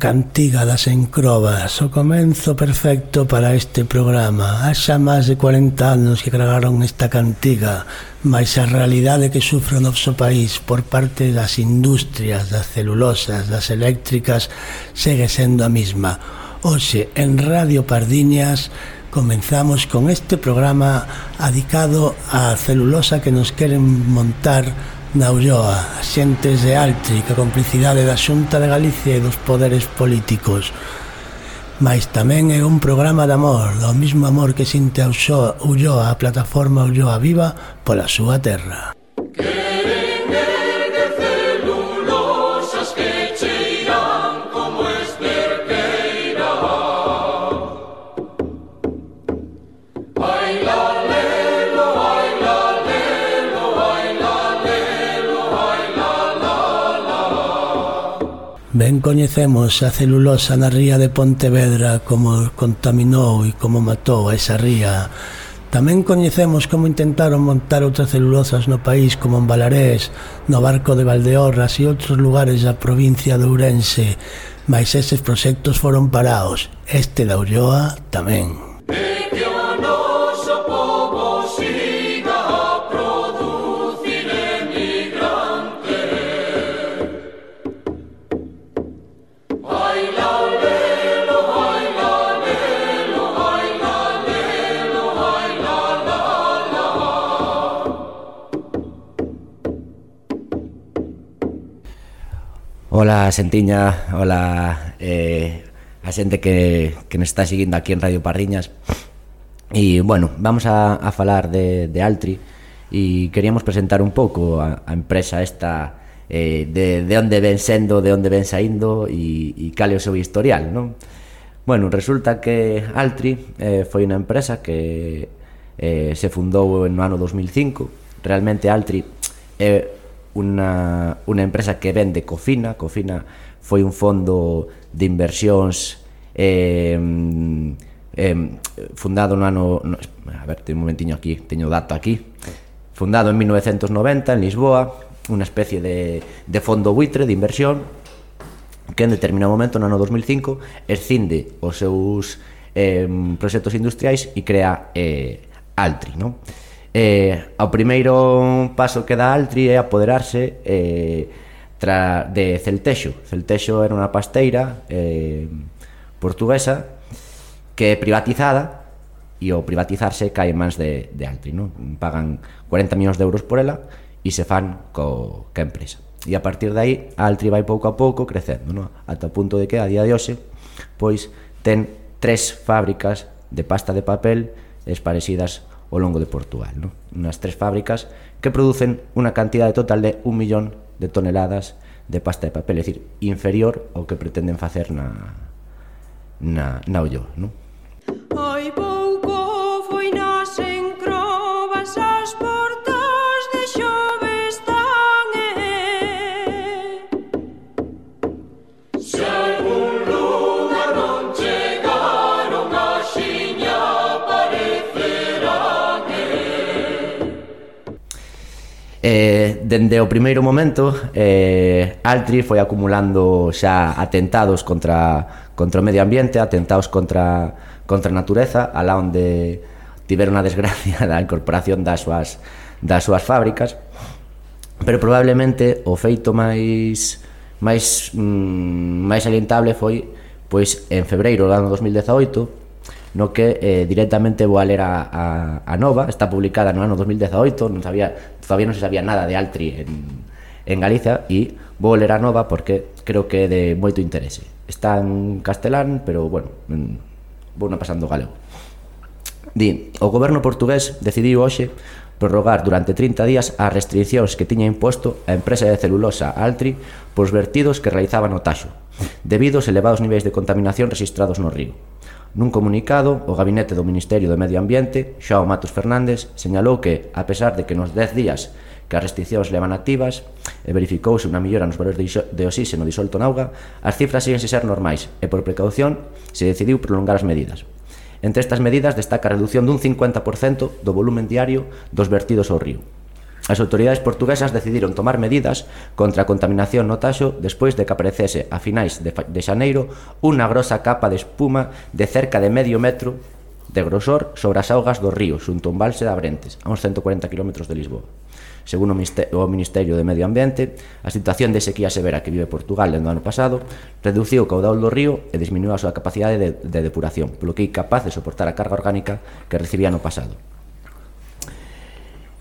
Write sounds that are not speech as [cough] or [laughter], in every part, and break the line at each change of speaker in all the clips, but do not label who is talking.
cantiga das encrobas, o comenzo perfecto para este programa. Há xa máis de 40 anos que gravaron esta cantiga, mas a realidade que sufre o noso país por parte das industrias, das celulosas, das eléctricas, segue sendo a mesma. Hoxe, en Radio Pardiñas, comenzamos con este programa adicado á celulosa que nos queren montar na Ulloa, xentes de Altri, que complicidade da Xunta de Galicia e dos poderes políticos. Mais tamén é un programa de amor, do mesmo amor que sinte a Ulloa a plataforma Ulloa Viva pola súa terra. Ben coñecemos a celulosa na ría de Pontevedra como contaminou e como matou a esa ría. Tamén coñecemos como intentaron montar outras celulosas no país como en Balarés, no barco de Valdeorras e outros lugares da provincia de Ourense, mas eses proxectos foron parados, este da Ulloa tamén.
Ola Sentiña, ola eh, a xente que, que nos está seguindo aquí en Radio Parriñas. E, bueno, vamos a, a falar de, de Altri E queríamos presentar un pouco a, a empresa esta eh, de, de onde ven sendo, de onde ven saindo E, e cal é o seu historial, non? Bueno, resulta que Altri eh, foi unha empresa que eh, se fundou no ano 2005 Realmente Altri é eh, una, una empresa que vende Cofina. Cofina foi un fondo de inversións eh, eh, fundado no ano... No, a ver, teño un momentiño aquí, teño dato aquí. Fundado en 1990 en Lisboa, unha especie de, de fondo buitre de inversión que en determinado momento, no ano 2005, escinde os seus eh, proxectos industriais e crea eh, Altri, non? Eh, ao primeiro paso que dá Altri é apoderarse eh, tra, de Celtexo. Celtexo era unha pasteira eh, portuguesa que é privatizada e ao privatizarse cae en mans de, de Altri. non? Pagan 40 millóns de euros por ela e se fan co, ca empresa. E a partir de aí Altri vai pouco a pouco crecendo, non? ata o punto de que a día de hoxe pois ten tres fábricas de pasta de papel esparecidas ao longo de Portugal, non? Unas tres fábricas que producen unha cantidade total de un millón de toneladas de pasta de papel, é dicir, inferior ao que pretenden facer na na, na?
Hai Eh,
dende o primeiro momento eh, Altri foi acumulando xa atentados contra, contra o medio ambiente atentados contra, contra a natureza alá onde tiveron a desgracia [laughs] da incorporación das súas, das súas fábricas. Pero probablemente o feito máis máis mm, máis alientable foi pois en febreiro do ano 2018 no que eh, directamente vou a ler a, a, a nova, está publicada no ano 2018, non sabía, todavía non se sabía nada de Altri en, en Galicia e vou ler a nova porque creo que é de moito interese. Está en castelán, pero bueno, vou na pasando galego. Di, o goberno portugués decidiu hoxe prorrogar durante 30 días as restriccións que tiña imposto a empresa de celulosa Altri pois vertidos que realizaban o taxo, debido aos elevados niveis de contaminación registrados no río. Nun comunicado, o gabinete do Ministerio do Medio Ambiente, Xao Matos Fernández, señalou que, a pesar de que nos 10 días que as restriccións levan activas e verificouse unha millora nos valores de oxíxeno disolto na auga, as cifras siguen ser normais e, por precaución, se decidiu prolongar as medidas. Entre estas medidas destaca a reducción dun 50% do volumen diario dos vertidos ao río. As autoridades portuguesas decidiron tomar medidas contra a contaminación no Taxo despois de que aparecese a finais de, de xaneiro unha grosa capa de espuma de cerca de medio metro de grosor sobre as augas do río xunto a un balse de Abrentes, a uns 140 km de Lisboa. Segundo o Ministerio de Medio Ambiente, a situación de sequía severa que vive Portugal no ano pasado reduciu o caudal do río e disminuiu a súa capacidade de, de depuración, polo que é capaz de soportar a carga orgánica que recibía no pasado.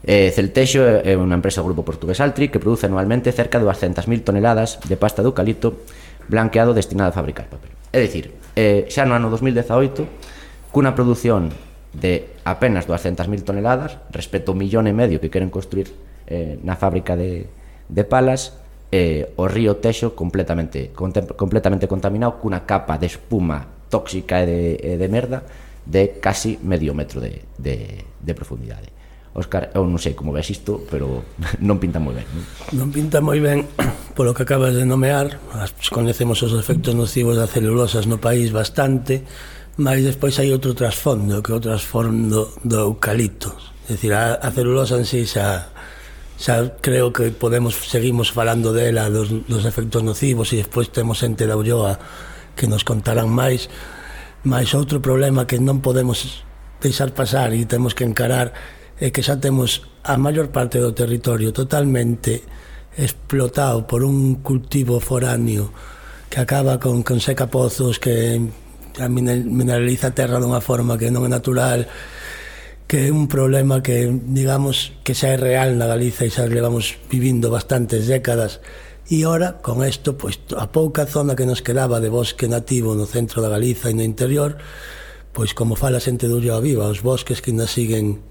Eh, Celtexo é unha empresa do grupo portugués Altri que produce anualmente cerca de 200.000 toneladas de pasta de eucalipto blanqueado destinada a fabricar papel. É dicir, eh, xa no ano 2018, cunha produción de apenas 200.000 toneladas respecto ao millón e medio que queren construir eh, na fábrica de, de Palas, eh, o río Texo completamente, completamente contaminado cunha capa de espuma tóxica e de, e de merda de casi medio metro de, de, de profundidade. Óscar, eu non sei como ves isto, pero [laughs] non pinta moi ben. Non,
non pinta moi ben [clears throat] polo que acabas de nomear, as, conhecemos os efectos nocivos das celulosas no país bastante, mas despois hai outro trasfondo, que é o trasfondo do eucalipto. É dicir, a, a celulosa en sí xa, xa creo que podemos seguimos falando dela, dos, dos efectos nocivos, e despois temos xente da Ulloa que nos contarán máis, mas outro problema que non podemos deixar pasar e temos que encarar é que xa temos a maior parte do territorio totalmente explotado por un cultivo foráneo que acaba con, con seca pozos, que mineraliza a terra dunha forma que non é natural, que é un problema que, digamos, que xa é real na Galiza e xa levamos vivindo bastantes décadas. E ora, con isto, pois, a pouca zona que nos quedaba de bosque nativo no centro da Galiza e no interior, pois como fala xente do Ulloa Viva, os bosques que nos siguen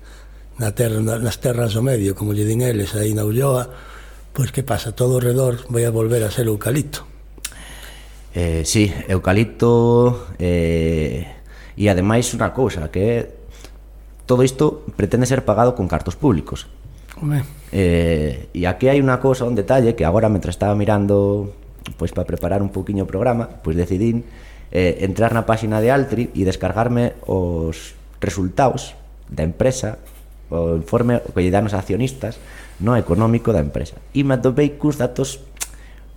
na terra, nas terras do medio, como lle din eles, aí na Ulloa, pois que pasa, todo o redor vai a volver a ser eucalipto.
Eh, sí, eucalipto eh, e ademais unha cousa que é todo isto pretende ser pagado con cartos públicos.
Home.
Eh, e aquí hai unha cousa, un detalle que agora mentre estaba mirando pois para preparar un pouquiño o programa, pois decidín eh, entrar na páxina de Altri e descargarme os resultados da empresa o informe que lle dan os accionistas no económico da empresa. E me atopei cus datos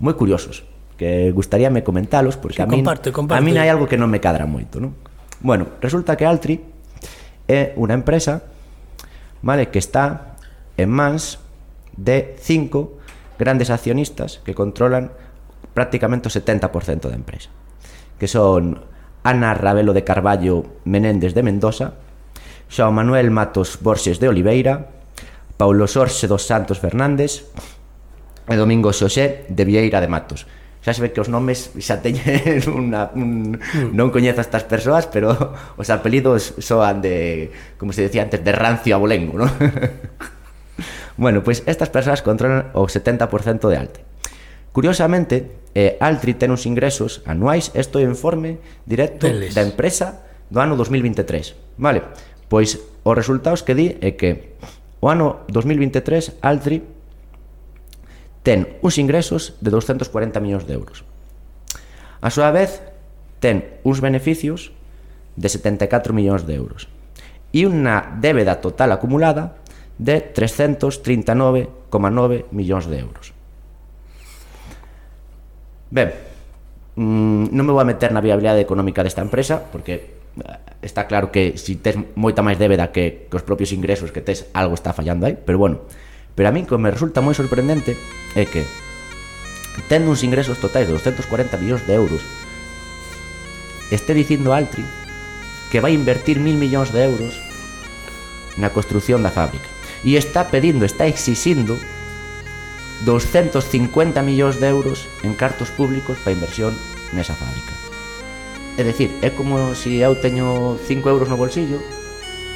moi curiosos que gustaríame comentalos porque sí, a min
comparte, comparte.
a min hai algo que non me cadra moito, non? Bueno, resulta que Altri é unha empresa vale que está en mans de cinco grandes accionistas que controlan prácticamente o 70% da empresa, que son Ana Ravelo de Carballo Menéndez de Mendoza, Xao Manuel Matos Borxes de Oliveira, Paulo Sorxe dos Santos Fernández e Domingo Xosé de Vieira de Matos xa se ve que os nomes xa teñen [laughs] unha, un, mm. non coñezo estas persoas, pero [laughs] os apelidos soan de, como se decía antes, de rancio abolengo, non? [laughs] bueno, pois pues estas persoas controlan o 70% de Alte. Curiosamente, eh, Altri ten uns ingresos anuais, isto é informe directo Deles. da empresa do ano 2023, vale? Pois os resultados que di é que o ano 2023 Altri ten uns ingresos de 240 millóns de euros. A súa vez, ten uns beneficios de 74 millóns de euros e unha débeda total acumulada de 339,9 millóns de euros. Ben, mm, non me vou a meter na viabilidade económica desta empresa porque está claro que si tes moita máis débeda que, que os propios ingresos que tes, algo está fallando aí, pero bueno. Pero a min que me resulta moi sorprendente é que tendo uns ingresos totais de 240 millóns de euros este dicindo Altri que vai invertir mil millóns de euros na construción da fábrica e está pedindo, está exixindo 250 millóns de euros en cartos públicos para inversión nesa fábrica É decir, é como se eu teño 5 euros no bolsillo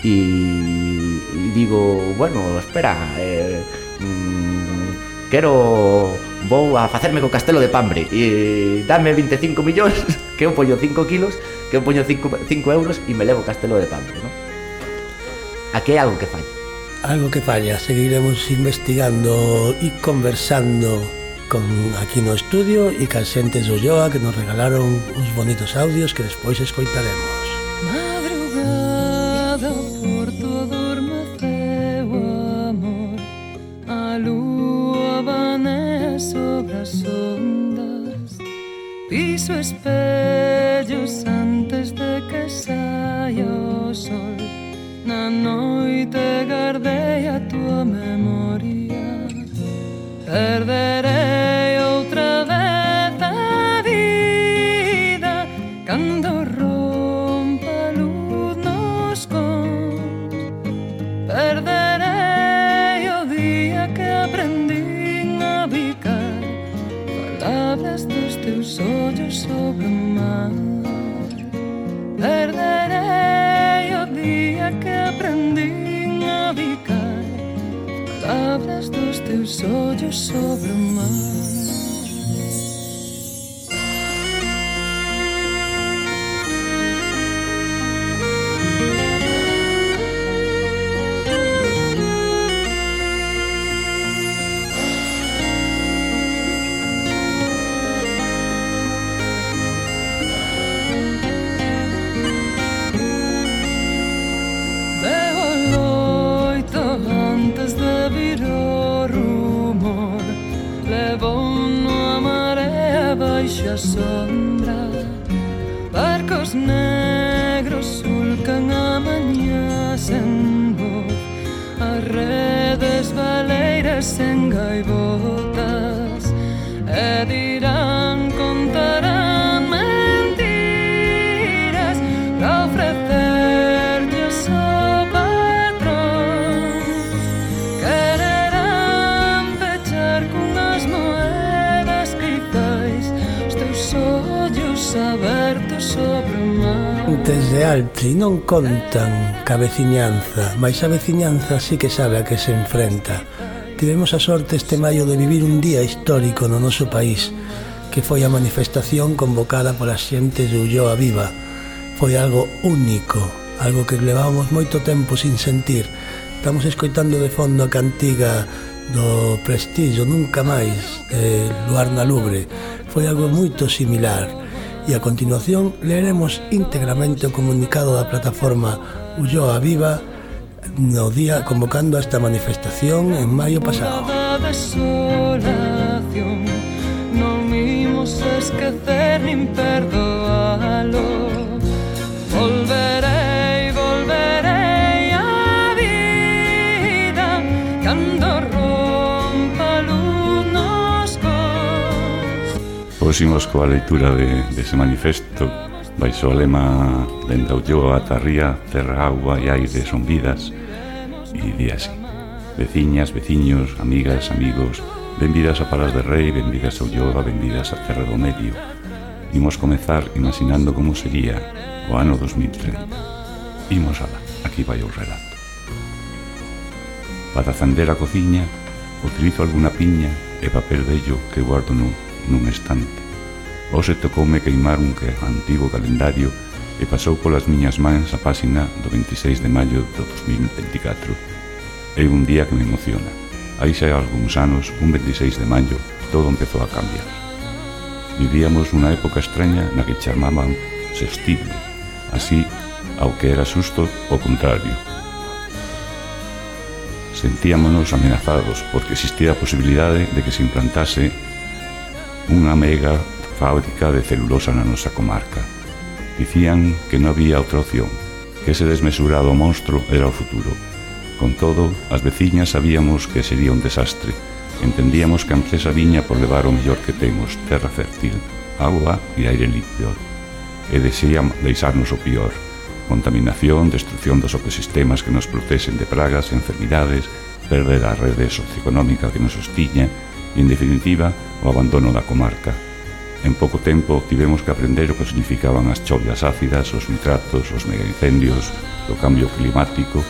e, e digo, bueno, espera, eh, mm, quero vou a facerme co castelo de Pambre e dame 25 millóns [laughs] que eu poño 5 kilos que eu poño 5, 5 euros e me levo o castelo de Pambre ¿no? aquí hai algo que falla
algo que falla seguiremos investigando e conversando con aquí no estudio e ca xente do Ulloa que nos regalaron uns bonitos audios que despois escoitaremos.
Madrugada por todo adormeceu amor. A lúa vane sobre as ondas. Piso espellos antes de que saia o sol. Na noite gardei a tua memoria. perderé Hablas dos teus ollos sobre o mar. la sombra, barcos negros sulcan a mañá sen voz, As redes baleiras en gaibota. habitantes
de Altri non contan ca veciñanza, mais a veciñanza sí que sabe a que se enfrenta. Tivemos a sorte este maio de vivir un día histórico no noso país, que foi a manifestación convocada polas xentes de Ulloa Viva. Foi algo único, algo que levábamos moito tempo sin sentir. Estamos escoitando de fondo a cantiga do Prestigio Nunca Máis, de Luar na Lubre. Foi algo moito similar e a continuación leeremos íntegramente o comunicado da plataforma Ulloa Viva no día convocando a esta manifestación en maio pasado.
Non imos esquecer Pois
imos coa leitura de, dese manifesto baixo o lema Lendaullo ata ría, terra, agua e aire son vidas e di así Veciñas, veciños, amigas, amigos Benvidas a Palas de Rei, benvidas ao yoga, benvidas a Terra do Medio Imos comezar imaginando como sería o ano 2030 Imos ala, aquí vai o relato. Para acender a cociña, utilizo alguna piña e papel bello que guardo nun nun estante. Ose tocoume queimar un que antigo calendario e pasou polas miñas mans a páxina do 26 de maio do 2024. É un día que me emociona. Aí xa hai algúns anos, un 26 de maio, todo empezou a cambiar. Vivíamos unha época extraña na que chamaban sextible, así ao que era susto o contrario. Sentíamonos amenazados porque existía a posibilidade de que se implantase unha mega fábrica de celulosa na nosa comarca. Dicían que non había outra opción, que ese desmesurado monstro era o futuro. Con todo, as veciñas sabíamos que sería un desastre. Entendíamos que a empresa viña por levar o mellor que temos, terra fértil, agua e aire líquido. E deseían deixarnos o pior, contaminación, destrucción dos ecosistemas que nos protexen de pragas, e enfermidades, perder a rede socioeconómica que nos sostiña e, en definitiva, o abandono da comarca. En pouco tempo tivemos que aprender o que significaban as chovias ácidas, os nitratos, os megaincendios, o cambio climático,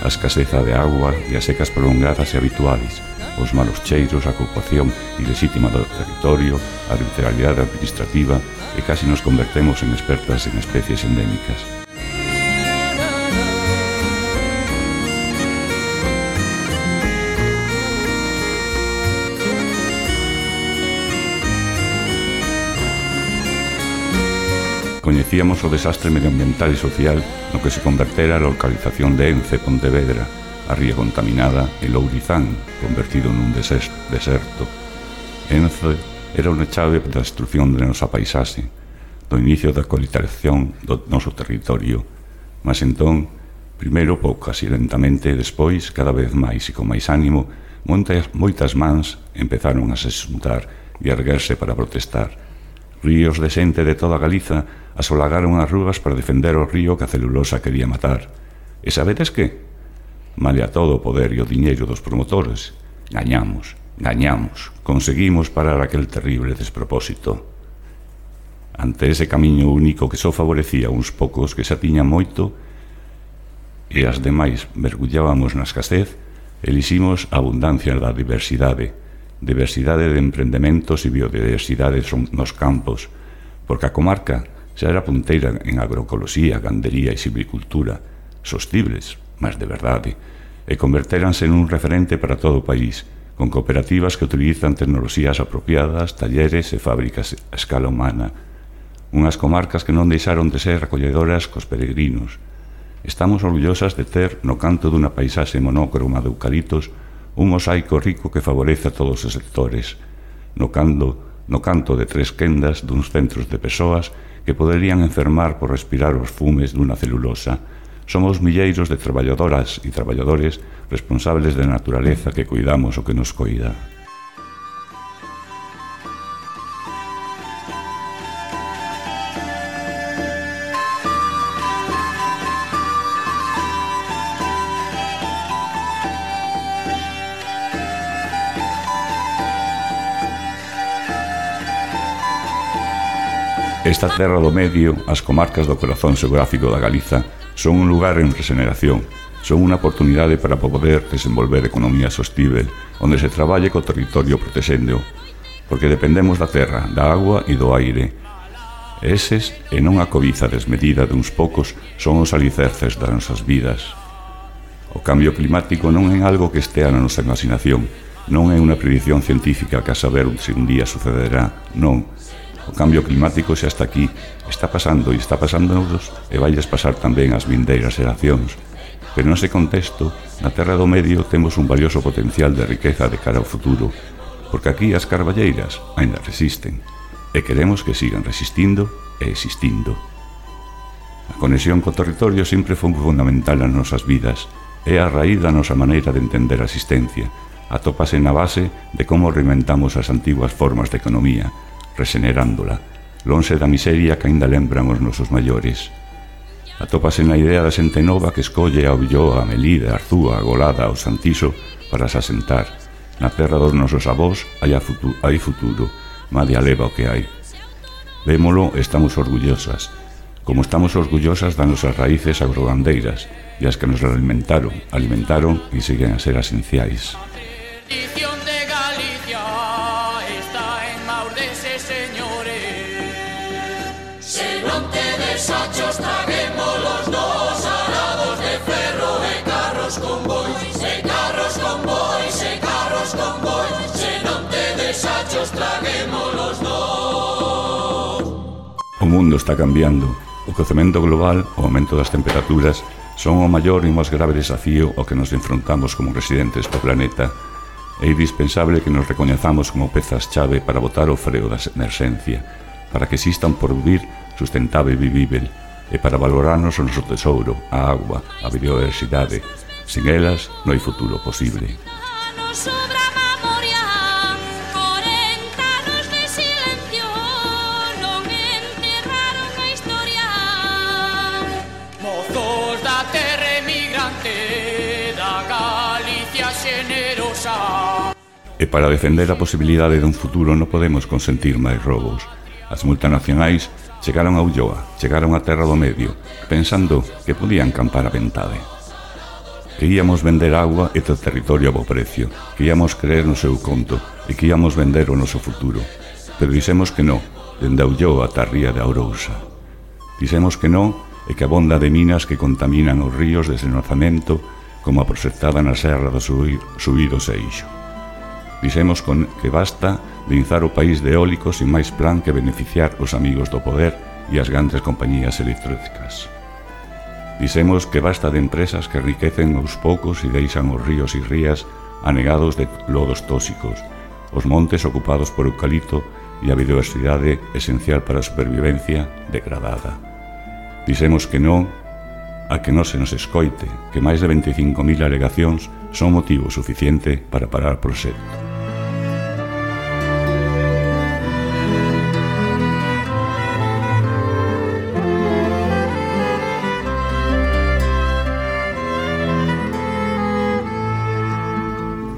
a escaseza de agua e as secas prolongadas e habituales, os malos cheiros, a ocupación ilesítima do territorio, a arbitrariedade administrativa e casi nos convertemos en expertas en especies endémicas. coñecíamos o desastre medioambiental e social no que se convertera a localización de Ence, Pontevedra, a ría contaminada e Lourizán, convertido nun deserto. Ence era unha chave da destrucción da nosa paisaxe, do inicio da colonización do noso territorio, mas entón, primeiro poucas e lentamente, despois, cada vez máis e con máis ánimo, moitas, moitas mans empezaron a se xuntar e a erguerse para protestar. Ríos de xente de toda Galiza asolagaron as rúas para defender o río que a celulosa quería matar. E sabedes que? Male a todo o poder e o diñeiro dos promotores, gañamos, gañamos, conseguimos parar aquel terrible despropósito. Ante ese camiño único que só favorecía uns poucos que xa tiñan moito e as demais mergullábamos na escasez, eliximos a abundancia da diversidade, diversidade de emprendementos e biodiversidade nos campos, porque a comarca Xa era punteira en agroecoloxía, gandería e silvicultura, sostibles, mas de verdade, e convertéranse nun referente para todo o país, con cooperativas que utilizan tecnoloxías apropiadas, talleres e fábricas a escala humana, unhas comarcas que non deixaron de ser recolledoras cos peregrinos. Estamos orgullosas de ter no canto dunha paisaxe monócroma de eucaliptos un mosaico rico que favorece a todos os sectores, no canto, no canto de tres quendas duns centros de persoas que poderían enfermar por respirar os fumes dunha celulosa. Somos milleiros de traballadoras e traballadores responsables da naturaleza que cuidamos o que nos coida. Esta terra do medio, as comarcas do corazón xeográfico da Galiza, son un lugar en regeneración, son unha oportunidade para poder desenvolver economía sostível, onde se traballe co territorio protexendo, porque dependemos da terra, da agua e do aire. Eses, e non a cobiza desmedida duns poucos, son os alicerces das nosas vidas. O cambio climático non é algo que estea na nosa imaginación, non é unha predición científica que a saber se un día sucederá, non, O cambio climático xa está aquí, está pasando e está pasando nos e vaias pasar tamén as vindeiras xeracións. Pero nese contexto, na Terra do Medio temos un valioso potencial de riqueza de cara ao futuro, porque aquí as carballeiras aínda resisten, e queremos que sigan resistindo e existindo. A conexión co territorio sempre foi fundamental nas nosas vidas, é a raíz da nosa maneira de entender a existencia, atópase na base de como reinventamos as antiguas formas de economía, resenerándola, lonxe da miseria que aínda lembran os nosos maiores. Atópase na idea da xente nova que escolle a Ulloa, a Melida, a Arzúa, a Golada, o Santiso para se asentar. Na terra dos nosos avós hai, futu hai futuro, made a leva o que hai. Vémolo, estamos orgullosas, como estamos orgullosas das nosas raíces agrogandeiras, e as que nos alimentaron, alimentaron e siguen a ser esenciais. mundo está cambiando. O crecemento global, o aumento das temperaturas, son o maior e máis grave desafío ao que nos enfrontamos como residentes do planeta. É indispensable que nos recoñezamos como pezas chave para botar o freo da emerxencia, para que exista un porvir sustentable e vivível, e para valorarnos o noso tesouro, a agua, a biodiversidade. Sin elas, non hai futuro posible. E para defender a posibilidade dun futuro non podemos consentir máis robos. As multinacionais chegaron a Ulloa, chegaron a Terra do Medio, pensando que podían campar a ventade. Queríamos vender agua e o territorio a bo precio, queríamos creer no seu conto e queríamos vender o noso futuro. Pero dixemos que non, dende Ulloa ata a Ría de Aurousa. Dixemos que non e que a bonda de minas que contaminan os ríos desde o nacamento como a proxectada na Serra do Subido, Subido Seixo. Dixemos con que basta de inzar o país de eólicos sin máis plan que beneficiar os amigos do poder e as grandes compañías electrónicas. Dixemos que basta de empresas que enriquecen os poucos e deixan os ríos e rías anegados de lodos tóxicos, os montes ocupados por eucalipto e a biodiversidade esencial para a supervivencia degradada. Dixemos que non a que non se nos escoite que máis de 25.000 alegacións son motivo suficiente para parar o proxecto.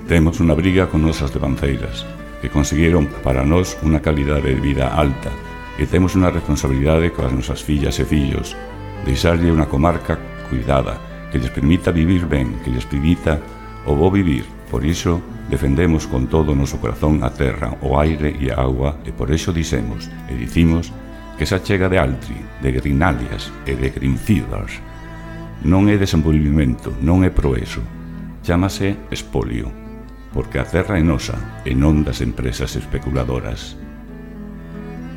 Temos unha briga con nosas devanceiras, que conseguiron para nós unha calidade de vida alta e temos unha responsabilidade coas nosas fillas e fillos, deixarlle unha comarca cuidada, que lles permita vivir ben, que lles permita o bo vivir. Por iso, defendemos con todo o noso corazón a terra, o aire e a agua, e por iso dicemos e dicimos que esa chega de altri, de grinalias e de grinfidas non é desenvolvimento, non é proeso. Chámase espolio porque a terra é nosa e non das empresas especuladoras.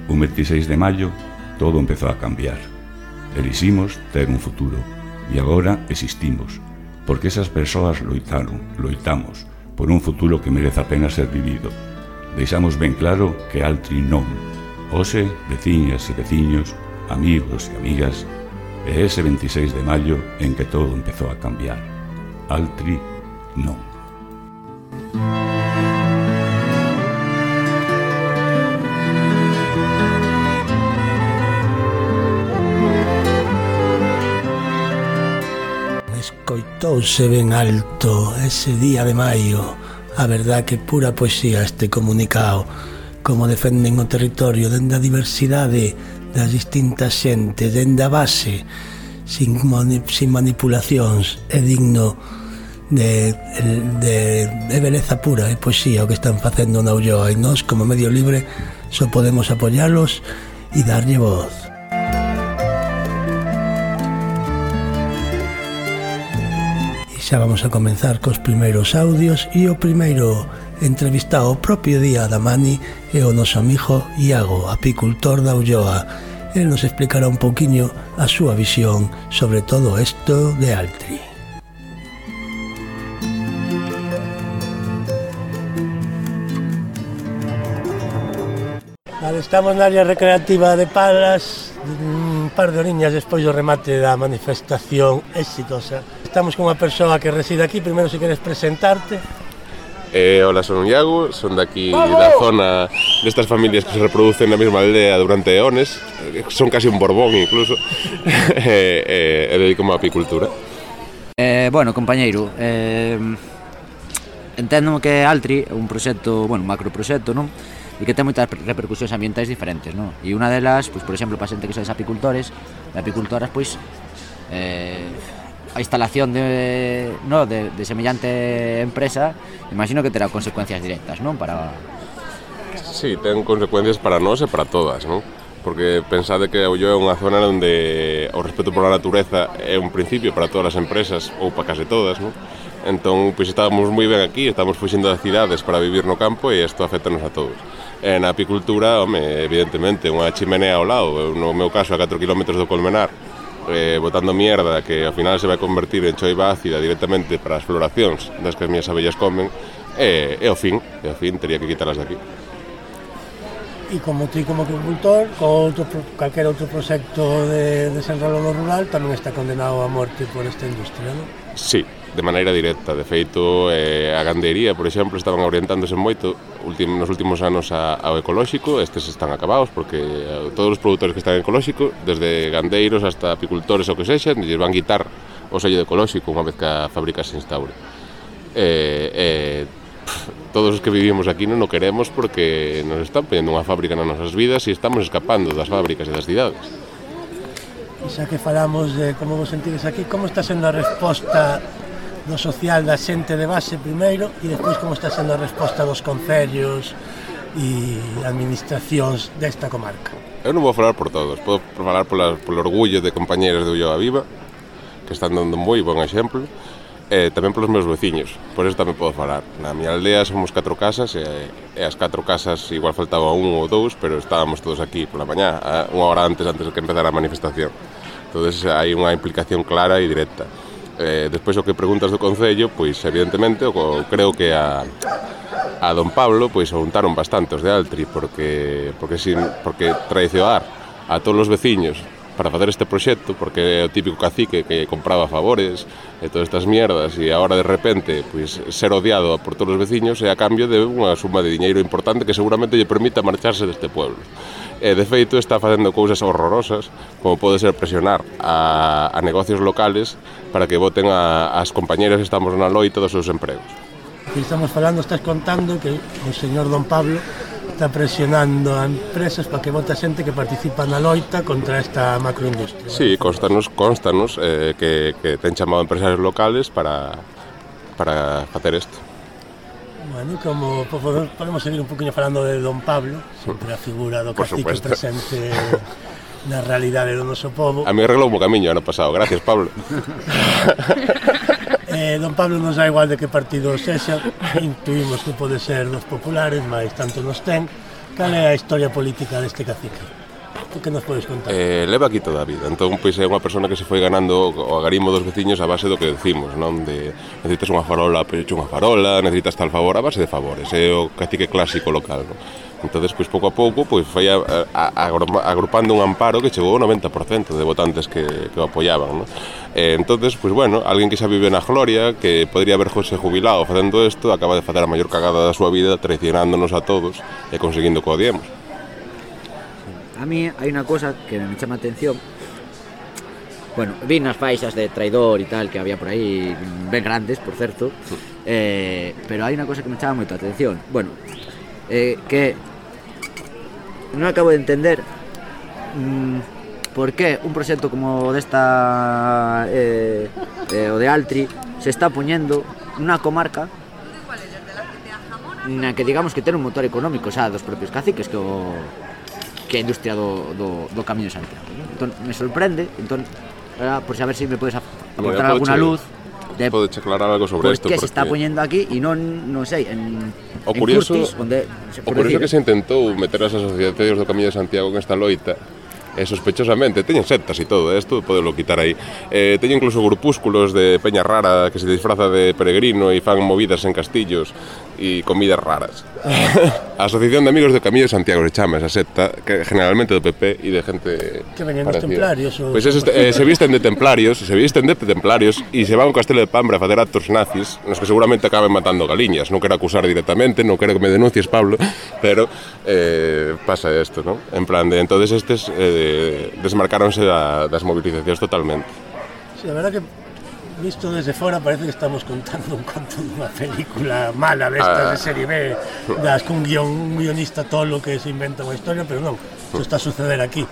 O 26 de maio todo empezou a cambiar. Eliximos ter un futuro e agora existimos, porque esas persoas loitaron, loitamos, por un futuro que merece a pena ser vivido. Deixamos ben claro que altri non. Ose, veciñas e veciños, amigos e amigas, e ese 26 de maio en que todo empezou a cambiar. Altri non.
Touse ben alto ese día de maio A verdad que pura poesía este comunicado. Como defenden o territorio dende a diversidade das distintas xentes Dende a base sin, sin manipulacións. É digno de, de, de beleza pura e poesía o que están facendo na Ulloa. E nós como medio libre só podemos apoiálos e darlle voz. Xa vamos a comenzar cos primeiros audios e o primeiro entrevistado o propio día da Mani é o noso amigo Iago, apicultor da Ulloa. El nos explicará un poquinho a súa visión sobre todo isto de Altri. Vale, estamos na área recreativa de Palas un par de oriñas despois do remate da manifestación exitosa Estamos con unha persoa que reside aquí, primeiro se queres presentarte.
Eh, hola, son Iago, son daqui da zona destas familias que se reproducen na mesma aldea durante eones, eh, son casi un borbón incluso, e, [laughs] eh, eh, dedico a apicultura.
Eh, bueno, compañeiro, eh, entendo que Altri é un proxecto, bueno, un macroproxecto, non? e que ten moitas repercusións ambientais diferentes, non? E unha delas, pois, por exemplo, para xente que sois apicultores, apicultoras, pois, eh, a instalación de, no, de, de semellante empresa, imagino que terá consecuencias directas, non? Para...
Sí, ten consecuencias para nós e para todas, non? Porque pensade que Olló é unha zona onde o respeto pola natureza é un principio para todas as empresas, ou para case todas, non? Entón, pois estábamos moi ben aquí, estamos fuxindo das cidades para vivir no campo e isto afectanos a todos. E na apicultura, home, evidentemente, unha chimenea ao lado, no meu caso a 4 km do Colmenar, eh, botando mierda que ao final se vai convertir en choiva ácida directamente para as floracións das que as minhas abellas comen, e, e o fin, e o fin teria que quitalas daqui.
E como ti como agricultor, co outro, calquer outro proxecto de desenrolo rural tamén está condenado a morte por esta industria, non?
Sí, de maneira directa. De feito, eh, a gandería, por exemplo, estaban orientándose moito últim, nos últimos anos a, ao ecolóxico, estes están acabados porque eh, todos os produtores que están en ecolóxico, desde gandeiros hasta apicultores ou que sexan, lles van quitar o sello de ecolóxico unha vez que a fábrica se instaure. Eh, eh, pff, todos os que vivimos aquí non o queremos porque nos están poñendo unha fábrica nas nosas vidas e estamos escapando das fábricas e das cidades.
E xa que falamos de como vos sentides aquí, como está sendo a resposta do social da xente de base primeiro e despois como está sendo a resposta dos concellos e administracións desta comarca.
Eu non vou falar por todos, podo falar pola, polo orgullo de compañeiros de Ulloa Viva, que están dando un moi bon exemplo, e tamén polos meus veciños, por eso tamén podo falar. Na miña aldea somos catro casas e, e as catro casas igual faltaba un ou dous, pero estábamos todos aquí pola mañá, unha hora antes antes de que empezara a manifestación. Entón, hai unha implicación clara e directa. Eh, despois o que preguntas do Concello, pois evidentemente, o, creo que a, a don Pablo pois untaron bastante os de Altri porque porque sin, porque traicionar a todos os veciños para facer este proxecto, porque é o típico cacique que compraba favores e todas estas mierdas e agora de repente pois, ser odiado por todos os veciños é a cambio de unha suma de diñeiro importante que seguramente lle permita marcharse deste pueblo e de feito está facendo cousas horrorosas como pode ser presionar a, a negocios locales para que voten a, as compañeras que estamos na loita dos seus empregos.
Aquí estamos falando, estás contando que o señor Don Pablo está presionando a empresas para que vote a xente que participa na loita contra esta macroindustria.
Sí, constanos, constanos eh, que, que ten chamado empresarios locales para, para facer isto.
Bueno, como podemos seguir un poquinho falando de Don Pablo, sempre a figura do cacique presente na realidade do noso povo.
A mí arreglou o camiño ano pasado, gracias Pablo. [laughs]
eh, don Pablo nos dá igual de que partido sexa, intuimos que pode ser dos populares, mas tanto nos ten. Cal é a historia política deste cacique? que, que nos podes contar?
Eh, leva aquí toda a vida. Entón, pois é unha persona que se foi ganando o agarimo dos veciños a base do que decimos, non? De necesitas unha farola, pois unha farola, necesitas tal favor a base de favores. É o cacique clásico local, non? Entonces, pois pouco a pouco, pois foi a, a, a, agrupando un amparo que chegou ao 90% de votantes que, que o apoiaban, non? Eh, entonces, pois bueno, alguén que xa vive na gloria, que podría haber jose jubilado facendo isto, acaba de facer a maior cagada da súa vida traicionándonos a todos e conseguindo que odiemos.
A mí hai unha cosa que me chama a atención. Bueno, vi nas faixas de traidor e tal que había por aí ben grandes, por certo eh, Pero hai unha cosa que me chama moito a atención. Bueno, eh, que non acabo de entender mm, por que un proxecto como desta eh, eh, o de Altri se está poñendo nunha comarca na que digamos que ten un motor económico xa dos propios caciques que o que a industria do, do, do Camiño de Santiago. Entón, me sorprende, entón, era por saber se si me podes aportar alguna
che,
luz de
podes aclarar algo sobre isto.
Porque, porque se está poñendo aquí e non, non sei, en,
o
en
curioso,
Curtis, onde...
O curioso
decir,
que se intentou meter as asociacións do Camiño de Santiago en esta loita, e sospechosamente teñen sectas e todo eh, isto, podelo quitar aí. Eh, teñen incluso grupúsculos de peña rara que se disfraza de peregrino e fan movidas en castillos. E comidas raras. a [laughs] Asociación de Amigos do Camiño de Santiago se chama esa secta, que generalmente do PP e de gente
Que veñen dos templarios ou-
Pois esos, eh, se visten de templarios, se visten de templarios e se van ao castelo de Pambra a facer actos nazis, nos que seguramente acaben matando galiñas. Non quero acusar directamente, non quero que me denuncies, Pablo, pero eh, pasa isto, non? En plan de, entonces estes eh, desmarcaronse da, das movilizacións totalmente.
Sí, a verdad que visto desde fora parece que estamos contando un conto dunha película mala desta
ah.
de serie B das cun guion, un guionista tolo que se inventa unha historia, pero non, isto está a suceder aquí.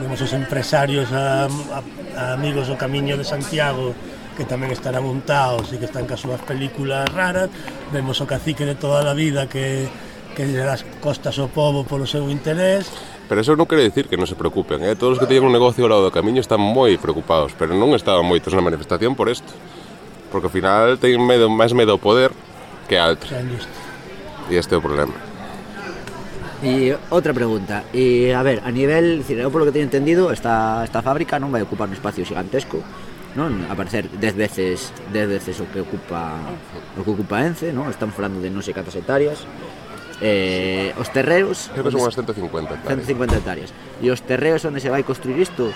Vemos os empresarios a, a, a amigos do Camiño de Santiago que tamén estarán untados e que están cas súas películas raras. Vemos o cacique de toda a vida que que lle das costas ao povo polo seu interés.
Pero eso non quere decir que non se preocupen, eh? todos os que teñen un negocio ao lado do camiño están moi preocupados, pero non estaban moitos na manifestación por isto. Porque ao final teñen medo, máis medo ao poder que a outro. E este é o problema.
E outra pregunta, e a ver, a nivel, dicir, eu polo que teño entendido, esta, esta fábrica non vai ocupar un espacio gigantesco, non? A parecer 10 veces 10 veces o que ocupa o que ocupa Ence, non? Estamos falando de non sei cantas hectáreas eh, os terreos...
Creo que son unhas 150 hectáreas.
150 hectáreas. E os terreos onde se vai construir isto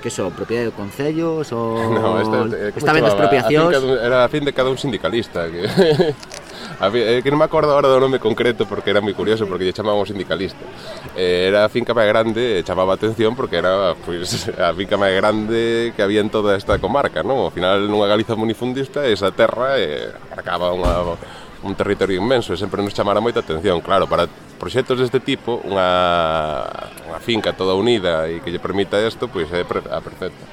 que son propiedade do concello, son [laughs]
no, esta, eh,
está vendo expropiacións.
Era a fin de cada un sindicalista que [laughs] Había, eh, que non me acordo agora do nome concreto porque era moi curioso, porque lle chamaban o sindicalista. Eh, era a finca máis grande, chamaba atención porque era pues, [laughs] a finca máis grande que había en toda esta comarca, non? Ao final, nunha Galiza munifundista, esa terra eh, marcaba unha un territorio inmenso e sempre nos chamara moita atención. Claro, para proxectos deste tipo, unha, unha finca toda unida e que lle permita isto, pois é a perfecta.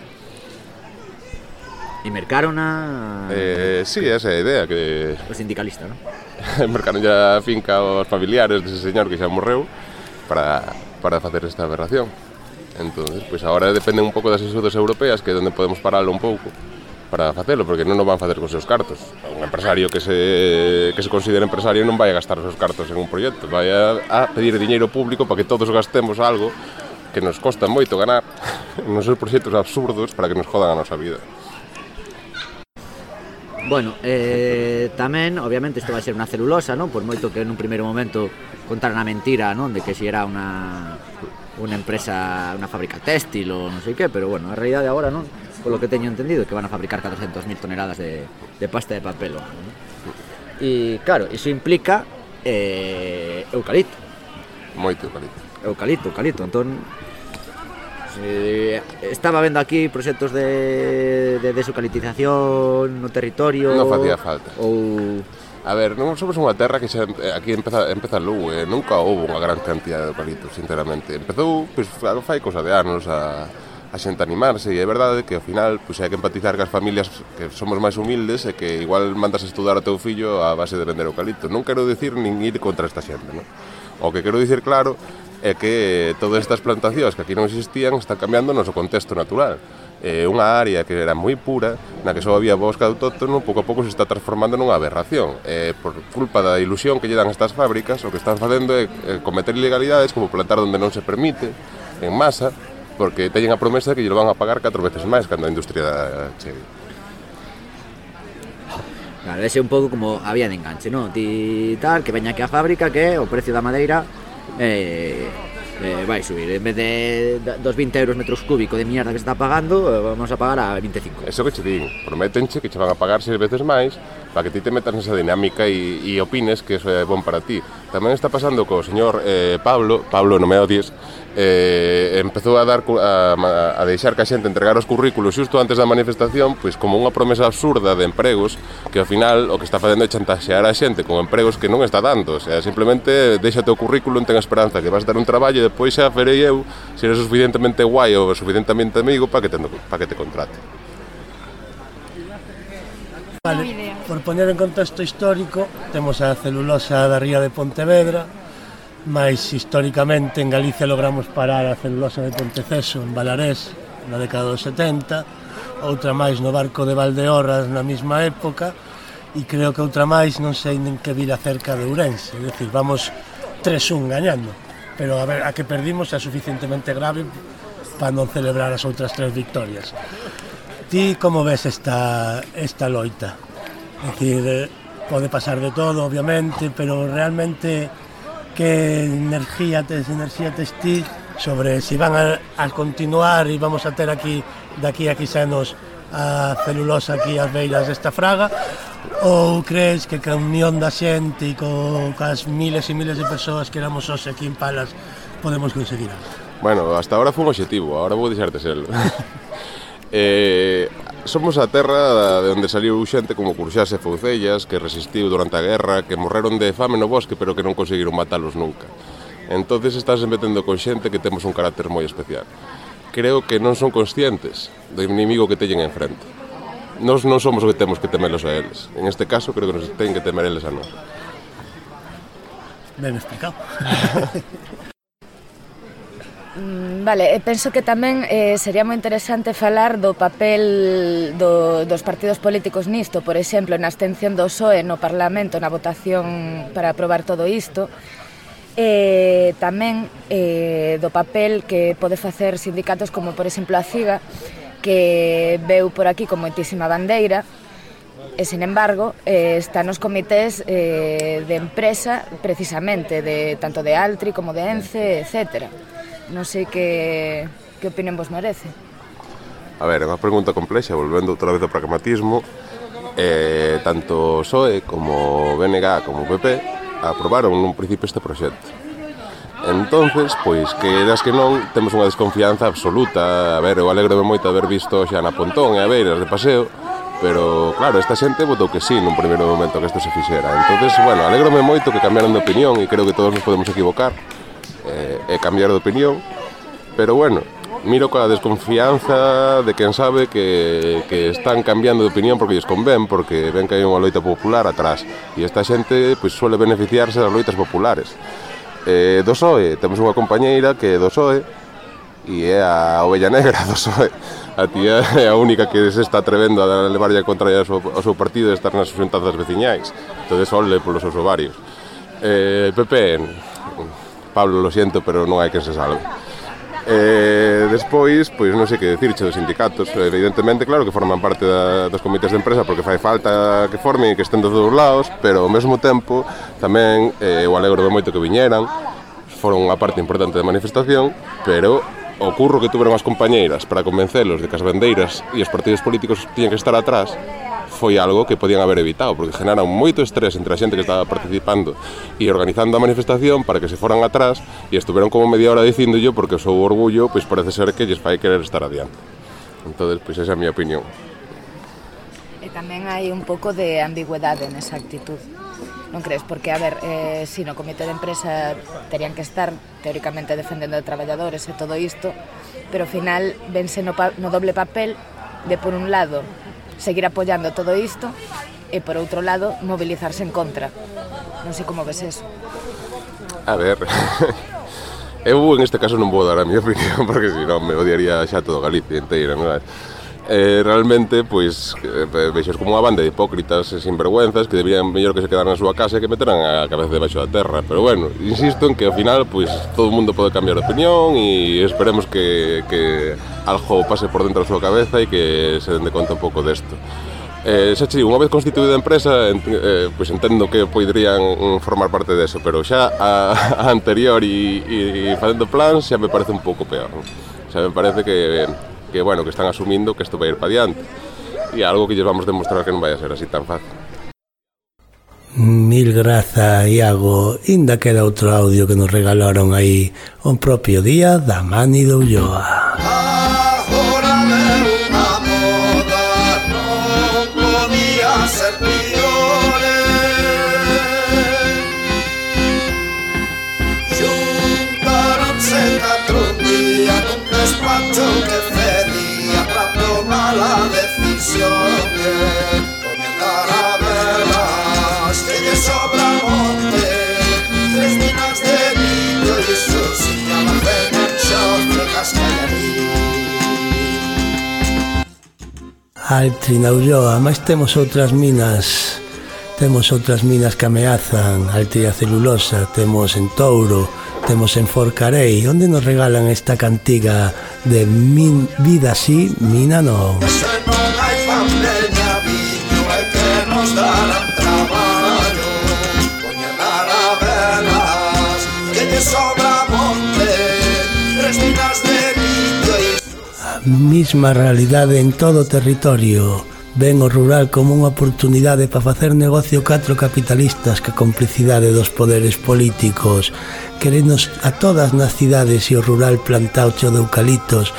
E mercaron a...
Eh, sí, esa é a idea que...
O sindicalista, non? [laughs]
mercaron a finca aos familiares dese señor que xa morreu para, para facer esta aberración. Entón, pois agora depende un pouco das axudas europeas, que é onde podemos paralo un pouco para facelo, porque non o van facer cos seus cartos. Un empresario que se, que se considera empresario non vai a gastar os seus cartos en un proxecto, vai a, a pedir diñeiro público para que todos gastemos algo que nos costa moito ganar [laughs] nos seus proxectos absurdos para que nos jodan a nosa vida.
Bueno, eh, tamén, obviamente, isto vai ser unha celulosa, non? Por moito que nun primeiro momento contaran a mentira, non? De que si era unha, unha empresa, unha fábrica téxtil ou non sei que, pero bueno, a realidade agora, non? polo que teño entendido, que van a fabricar 400.000 toneladas de, de pasta de papel. E claro, iso implica eh, eucalipto.
Moito eucalipto.
Eucalipto, eucalipto. Entón, eh, estaba vendo aquí proxectos de, de desucalitización no territorio
non facía falta
ou
A ver, non somos unha terra que xa eh, aquí empeza, empeza Lugo, eh? nunca houve unha gran cantidad de eucaliptos, sinceramente. Empezou, pois, pues, fai cosa de anos a, a xente animarse e é verdade que ao final pois, hai que empatizar cas familias que somos máis humildes e que igual mandas a estudar ao teu fillo a base de vender eucalipto. Non quero dicir nin ir contra esta xente non? o que quero dicir claro é que todas estas plantacións que aquí non existían están cambiando o noso contexto natural. Eh, unha área que era moi pura na que só había bosque autóctono pouco a pouco se está transformando nunha aberración. Eh, por culpa da ilusión que lle dan estas fábricas o que están facendo é cometer ilegalidades como plantar onde non se permite en masa porque teñen a promesa que lle van a pagar catro veces máis cando a industria chegue.
Claro, ese un pouco como había de enganche, non? Ti tal, que veña aquí a fábrica que o precio da madeira eh, eh, vai subir. En vez de dos 20 euros metros cúbico de mierda que se está pagando, eh, vamos a pagar a 25.
Eso que che din, prometenche que che van a pagar seis veces máis para que ti te metas nesa dinámica e, e opines que eso é bon para ti. Tamén está pasando co señor eh, Pablo, Pablo, non me odies, eh, empezou a dar a, a deixar que a xente entregar os currículos xusto antes da manifestación, pois como unha promesa absurda de empregos, que ao final o que está facendo é chantaxear a xente con empregos que non está dando, o sea, simplemente deixa o teu currículo, ten esperanza que vas dar un traballo e depois xa ferei eu se eres suficientemente guai ou suficientemente amigo para que te, para que te contrate.
Vale, por poñer en contexto histórico, temos a celulosa da ría de Pontevedra, Mais históricamente en Galicia logramos parar a celulosa de Ponteceso en Balarés na década dos 70, outra máis no barco de Valdeorras na mesma época e creo que outra máis non sei nin que vir cerca de Ourense, é dicir, vamos 3-1 gañando, pero a ver, a que perdimos é suficientemente grave para non celebrar as outras tres victorias. Ti como ves esta, esta loita? É dicir, eh, pode pasar de todo, obviamente, pero realmente que enerxía tes, enerxía textil sobre se si van a, a continuar e vamos a ter aquí daqui a quisenos a celulosa aquí ás beiras desta fraga ou crees que ca unión da xente e co, cas miles e miles de persoas que éramos hoxe aquí en Palas podemos conseguir algo?
Bueno, hasta ahora foi un objetivo, ahora vou deixarte serlo. [laughs] Eh, somos a terra de onde saliu xente como Curxás e Foucellas que resistiu durante a guerra, que morreron de fame no bosque pero que non conseguiron matalos nunca. Entonces estás metendo con xente que temos un carácter moi especial. Creo que non son conscientes do inimigo que teñen enfrente. Nos non somos o que temos que temelos a eles. En este caso creo que nos teñen que temer eles a nós.
Ben explicado. [laughs]
Mm, vale, e penso que tamén eh, sería moi interesante falar do papel do, dos partidos políticos nisto, por exemplo, na abstención do PSOE no Parlamento, na votación para aprobar todo isto, e eh, tamén eh, do papel que pode facer sindicatos como, por exemplo, a CIGA, que veu por aquí con moitísima bandeira, e sen embargo eh, está nos comités eh, de empresa precisamente de tanto de Altri como de Ence, etcétera non sei que, que opinen vos merece.
A ver, é unha pregunta complexa, volvendo outra vez ao pragmatismo, eh, tanto PSOE como BNG como PP aprobaron nun principio este proxecto. Entonces, pois, que das que non, temos unha desconfianza absoluta. A ver, eu alegrome moito haber visto xa na Pontón e a Beiras de paseo, pero claro, esta xente votou que sí nun primeiro momento que isto se fixera. Entonces, bueno, alegrome moito que cambiaron de opinión e creo que todos nos podemos equivocar, eh, e cambiar de opinión, pero bueno, miro coa desconfianza de quen sabe que, que están cambiando de opinión porque lles convén, porque ven que hai unha loita popular atrás e esta xente pois, suele beneficiarse das loitas populares. Eh, do SOE, temos unha compañeira que é do SOE e é a ovella negra [laughs] do SOE. A tía é a única que se está atrevendo a levarlle contra ao seu, ao seu partido e estar nas xuntanzas veciñais. Entón, ole polos seus ovarios. Eh, PP Pablo, lo siento, pero non hai quen se salve. Eh, despois, pois non sei que dicirche dos sindicatos, eh, evidentemente, claro que forman parte da, dos comités de empresa porque fai falta que formen e que estén dos dous lados, pero ao mesmo tempo tamén eh, o alegro de moito que viñeran, foron unha parte importante da manifestación, pero o curro que tuveron as compañeiras para convencelos de que as bandeiras e os partidos políticos tiñan que estar atrás foi algo que podían haber evitado, porque generaron moito estrés entre a xente que estaba participando e organizando a manifestación para que se foran atrás e estuveron como media hora dicindollo porque o seu orgullo pois parece ser que lles fai querer estar adiante. Entón, pois esa é a miña opinión.
E tamén hai un pouco de ambigüedade nesa actitud. Non crees? Porque, a ver, eh, si no comité de empresa terían que estar teóricamente defendendo a de traballadores e todo isto, pero ao final vense no, pa no doble papel de, por un lado, seguir apoyando todo isto e, por outro lado, mobilizarse en contra. Non sei como ves eso.
A ver, [laughs] eu en este caso non vou dar a miña [laughs] opinión porque senón me odiaría xa todo Galicia inteira, non é? eh, realmente, pois, eh, vexos como unha banda de hipócritas e sinvergüenzas que deberían mellor que se quedaran na súa casa e que meteran a cabeza debaixo da terra. Pero bueno, insisto en que ao final, pois, todo o mundo pode cambiar de opinión e esperemos que, que algo pase por dentro da súa cabeza e que se den de conta un pouco desto. Eh, xa che unha vez constituída a empresa, ent eh, pois entendo que poderían formar parte deso, pero xa a, a anterior e, e, e facendo plans xa me parece un pouco peor. Xa me parece que que, bueno, que están asumindo que isto vai ir para diante. E algo que lles vamos demostrar que non vai a ser así tan fácil.
Mil grazas, Iago. Inda queda outro audio que nos regalaron aí un propio día da Mani do Ulloa.
Ah!
Altri na Ulloa, mas temos outras minas Temos outras minas que ameazan Altria celulosa, temos en Touro Temos en Forcarei. Onde nos regalan esta cantiga de min, vida así, mina non? Música mesma realidade en todo o territorio. Ven o rural como unha oportunidade para facer negocio catro capitalistas que complicidade dos poderes políticos. Querenos a todas nas cidades e o rural plantado cheo de eucaliptos,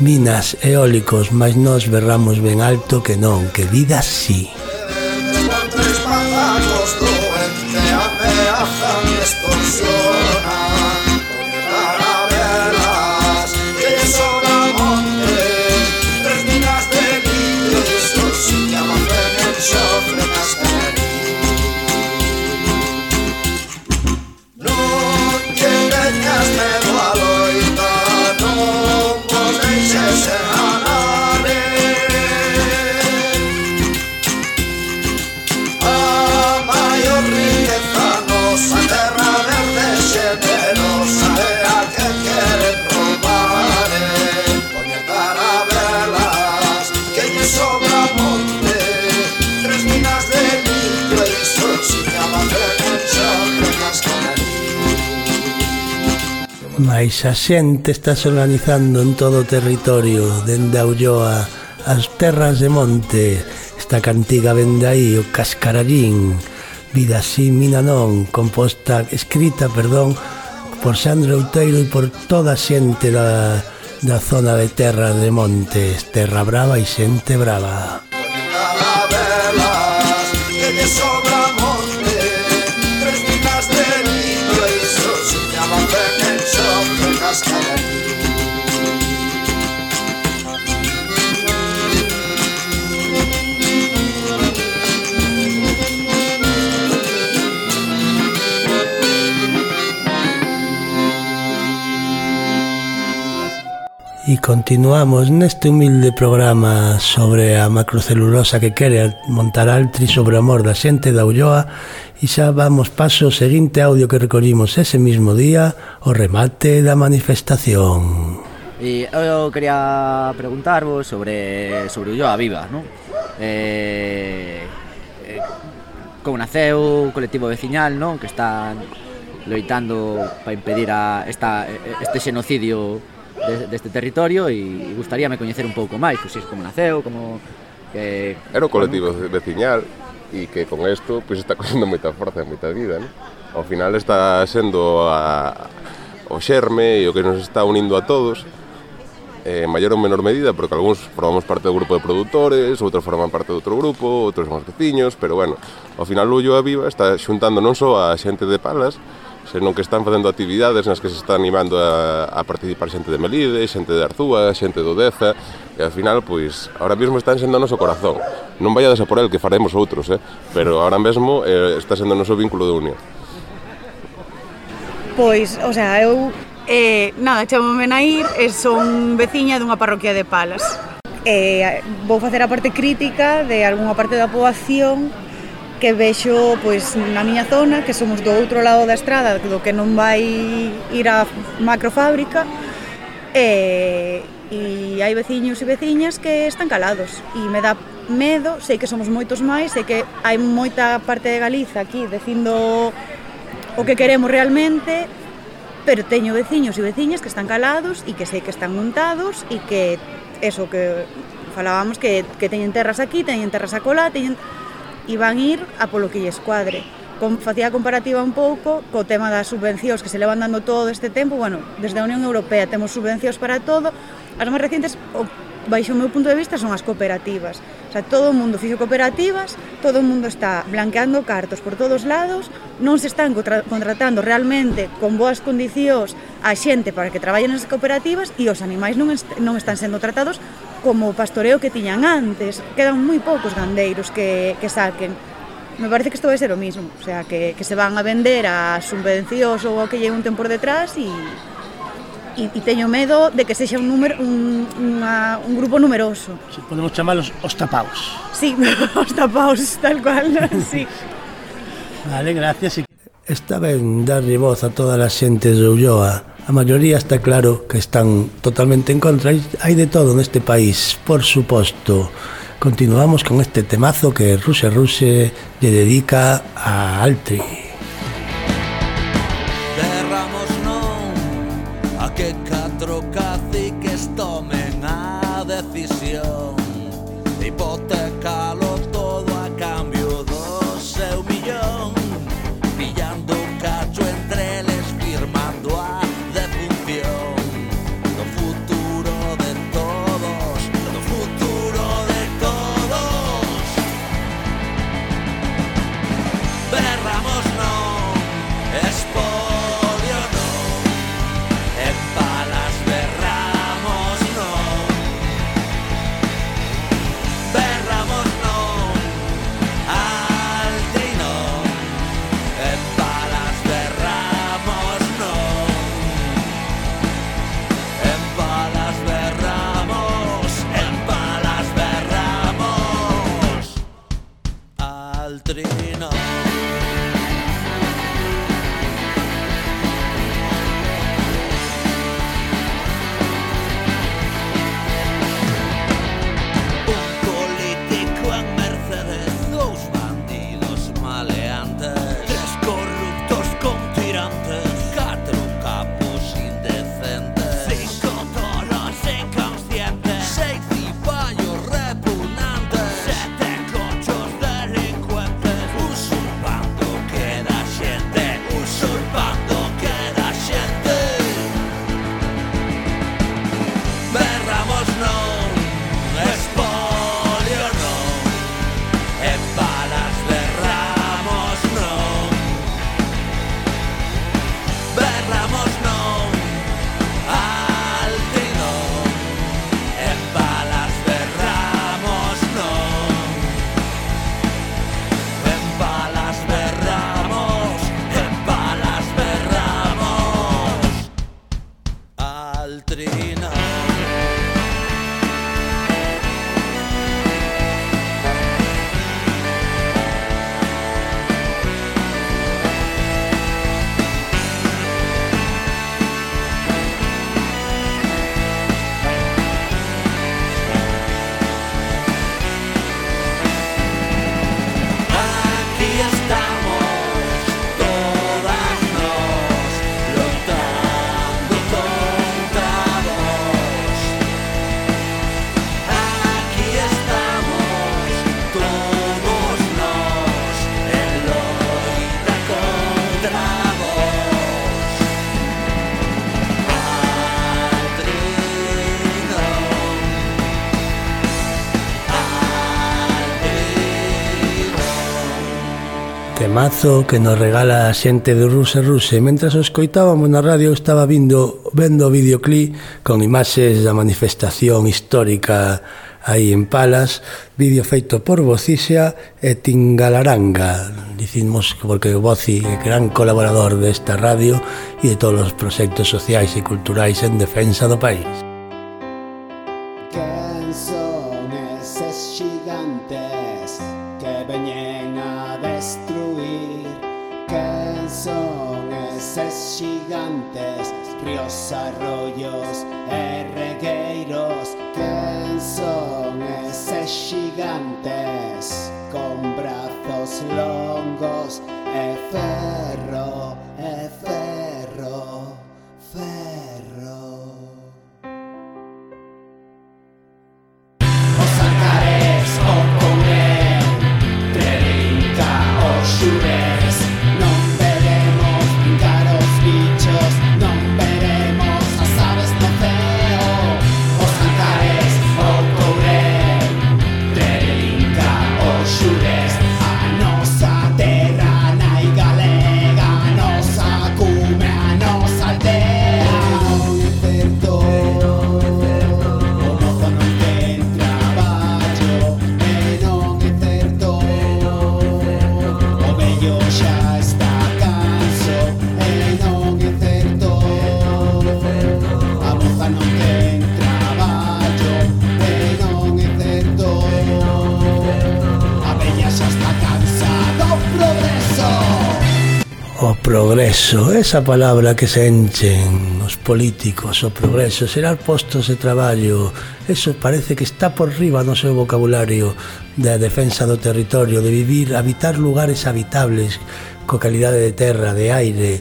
minas eólicos, mas nós berramos ben alto que non, que vida sí. Mais a xente está se organizando en todo o territorio, dende a Ulloa, as terras de monte, esta cantiga vende aí, o cascarallín, Vida así, mina non, composta, escrita, perdón, por Sandro Outeiro e por toda a xente da, da zona de terras de montes, terra brava e xente brava.
E continuamos neste humilde programa sobre a macrocelulosa que quere montar altri sobre o amor da xente da Ulloa e xa vamos paso ao seguinte audio que recollimos ese mismo día o remate da manifestación.
E eu quería preguntarvos sobre sobre Ulloa Viva, non? Eh, eh, como naceu o colectivo veciñal, non? Que está loitando para impedir a esta, este xenocidio de, deste territorio e gustaríame coñecer un pouco máis, pois como naceu, como que
Era un colectivo veciñal e que con isto pois está [laughs] coxendo moita forza e moita vida, non? Ao final está sendo a, o xerme e o que nos está unindo a todos eh, maior ou menor medida, porque algúns formamos parte do grupo de produtores, outros forman parte de outro grupo, outros somos veciños, pero bueno, ao final o Ulloa Viva está xuntando non só a xente de Palas, senón que están facendo actividades nas que se está animando a, a participar xente de Melide, xente de Arzúa, xente do Deza, e ao final, pois, ahora mesmo están sendo o noso corazón. Non vayades a por el que faremos outros, eh? pero ahora mesmo eh, está sendo o noso vínculo de unión.
Pois, o sea, eu... Eh, nada, chamome Nair e son veciña dunha parroquia de Palas. Eh, vou facer a parte crítica de algunha parte da poboación que vexo pois, na miña zona, que somos do outro lado da estrada, do que non vai ir a macrofábrica, e, e hai veciños e veciñas que están calados, e me dá medo, sei que somos moitos máis, sei que hai moita parte de Galiza aquí dicindo o que queremos realmente, pero teño veciños e veciñas que están calados e que sei que están montados e que eso que falábamos que, que teñen terras aquí, teñen terras acolá, teñen iban ir a polo que lle escuadre. Con, facía comparativa un pouco co tema das subvencións que se levan dando todo este tempo, bueno, desde a Unión Europea temos subvencións para todo, as máis recientes, o, baixo o meu punto de vista, son as cooperativas. O sea, todo o mundo fixo cooperativas, todo o mundo está blanqueando cartos por todos lados, non se están contratando realmente con boas condicións a xente para que traballen nas cooperativas e os animais non, est non están sendo tratados como o pastoreo que tiñan antes. Quedan moi poucos gandeiros que, que saquen. Me parece que isto vai ser o mismo, o sea, que, que se van a vender a subvencións ou a que lle un tempo detrás e, e, e teño medo de que sexa un número un, unha, un grupo numeroso.
Sí, podemos chamalos os tapaos.
Sí, [laughs] os tapaos, tal cual, [laughs] sí.
vale, gracias. Está ben darlle voz a toda a xente de Ulloa, A maioría está claro que están totalmente en contra. Hai de todo neste país, por suposto. Continuamos con este temazo que Ruse Ruse lle dedica a Altri.
temazo que nos regala a xente de Ruse Ruse. Mentras o escoitábamos na radio estaba vindo vendo o videoclip con imaxes da manifestación histórica aí en Palas. Vídeo feito por Bocisia e Tingalaranga dicimos porque Boci é gran colaborador desta radio e de todos os proxectos sociais e culturais en defensa do país.
shooters. progreso,
esa palabra que se enchen os políticos, o progreso, será postos de traballo, eso parece que está por riba no seu vocabulario da de defensa do territorio, de vivir, habitar lugares habitables, co calidade de terra, de aire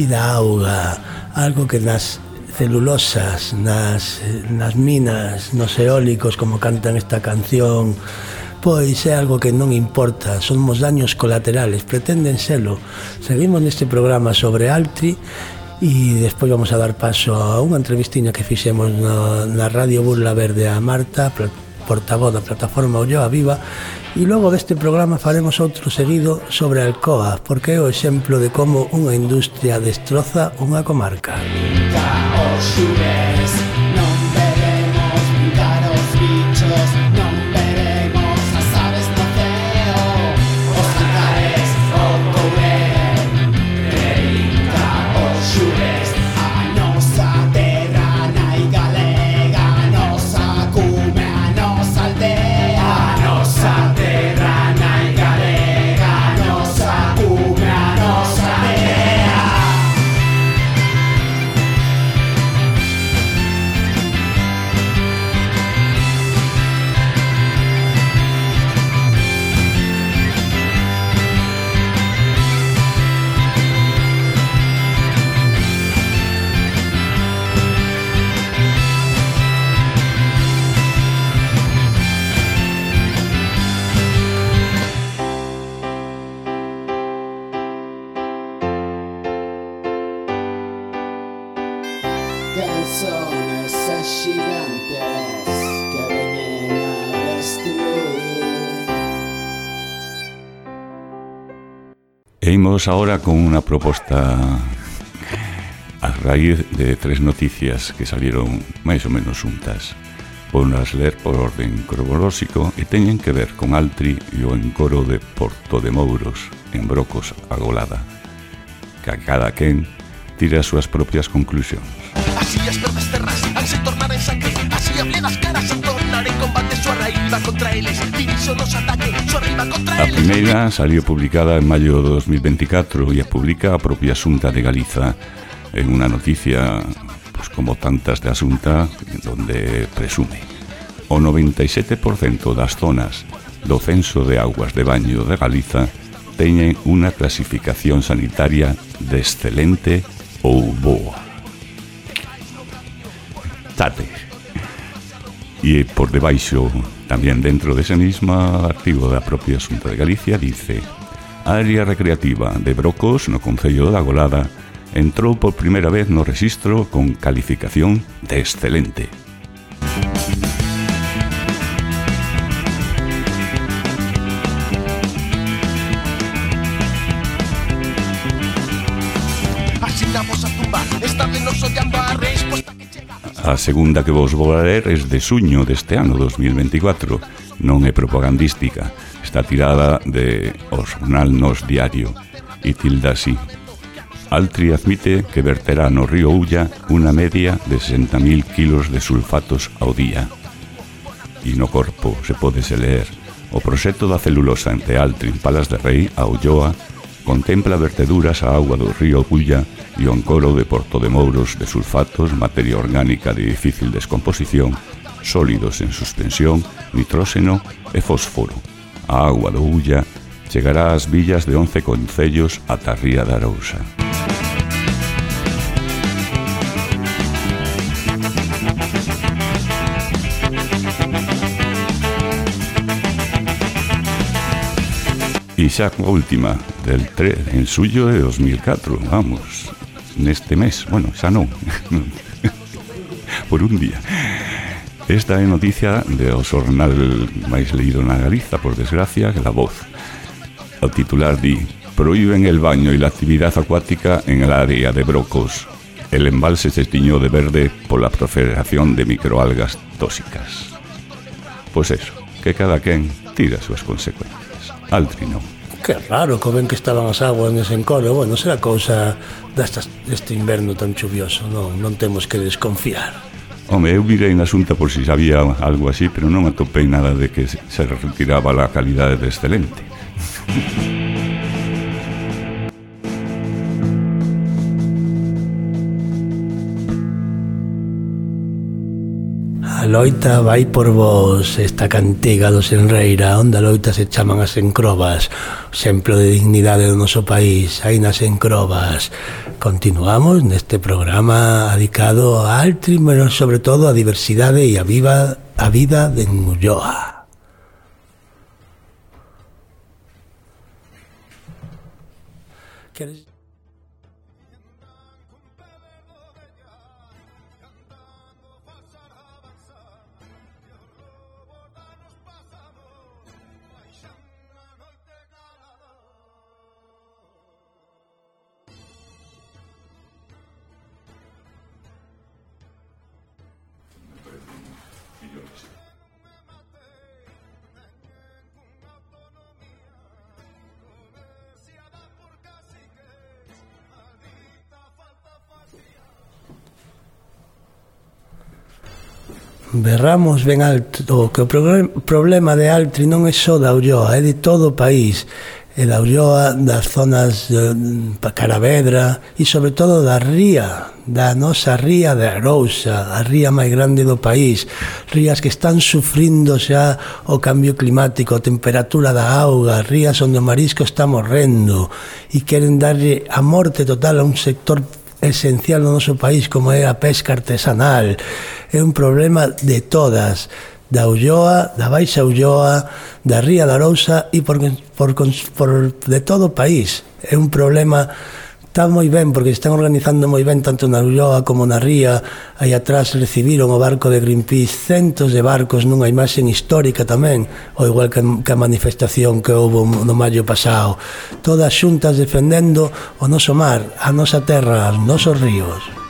e da auga, algo que nas celulosas, nas, nas minas, nos eólicos, como cantan esta canción, Pois é algo que non importa, somos daños colaterales, pretenden selo. Seguimos neste programa sobre Altri e despois vamos a dar paso a unha entrevistiña que fixemos na, na Radio Burla Verde a Marta, portavoz da plataforma Olloa Viva, e logo deste programa faremos outro seguido sobre Alcoa, porque é o exemplo de como unha industria destroza unha comarca.
Caos, Vamos ahora con una propuesta a raíz de tres noticias que salieron máis ou menos juntas. Ponas ler por orden cronolóxico e teñen que ver con Altri e o encoro de Porto de Mouros en Brocos a Golada. Que a cada quen tira as súas propias conclusións.
Así as verdes terras han se tornar en sangre, así a plienas caras se tornar en combate
A primeira salió publicada en maio de 2024 e a publica a propia Xunta de Galiza en unha noticia pues, como tantas de Asunta donde presume o 97% das zonas do censo de aguas de baño de Galiza teñen unha clasificación sanitaria de excelente ou boa. Tate. E por debaixo, tamén dentro dese mesmo artigo da propia Xunta de Galicia, dice área recreativa de Brocos, no Concello da Golada, entrou por primeira vez no registro con calificación de excelente.
A
segunda que vos vou ler é de suño deste ano 2024. Non é propagandística, está tirada de O Jornal Nos Diario e tilda así. Altri admite que verterá no río Ulla unha media de 60.000 kilos de sulfatos ao día. E no corpo se podese ler o proxecto da celulosa entre Altri en Palas de Rei a Ulloa contempla verteduras a agua do río Ulla e o encoro de Porto de Mouros de sulfatos, materia orgánica de difícil descomposición, sólidos en suspensión, nitróxeno e fósforo. A agua do Ulla chegará ás villas de 11 concellos ata a Ría da Arousa. E xa a última del 3 en suyo de 2004, vamos, neste mes, bueno, xa non, [laughs] por un día. Esta é noticia de o xornal máis leído na Galiza, por desgracia, que La Voz. O titular di Prohíben el baño e la actividad acuática en el área de Brocos. El embalse se tiñó de verde pola proliferación de microalgas tóxicas. Pois eso, que cada quen tira as súas consecuencias. Altri non.
Que raro que ben que estaban as aguas nese encoro. Bueno, será cousa destas, deste inverno tan chuvioso. Non, non temos que desconfiar.
Home, eu mirei na xunta por si sabía algo así, pero non atopei nada de que se retiraba a calidade de excelente. [laughs]
loita vai por vos esta cantiga do Senreira a loita se chaman as encrobas Exemplo de dignidade do noso país Hai nas encrobas. Continuamos neste programa dedicado a altri, Pero sobre todo a diversidade e a viva a vida de Ulloa berramos ben alto que o problema de Altri non é só da Ulloa, é de todo o país. E da Ulloa, das zonas de Caravedra e sobre todo da ría, da nosa ría de Arousa, a ría máis grande do país, rías que están sufrindo xa o cambio climático, a temperatura da auga, rías onde o marisco está morrendo e queren darlle a morte total a un sector esencial no noso país como é a pesca artesanal. É un problema de todas, da Ulloa, da Baixa Ulloa, da Ría da Arousa e por, por, por de todo o país. É un problema está moi ben porque están organizando moi ben tanto na Ulloa como na Ría aí atrás recibiron o barco de Greenpeace centos de barcos nunha imaxen histórica tamén ou igual que, que a manifestación que houve no maio pasado todas xuntas defendendo o noso mar, a nosa terra, os nosos ríos.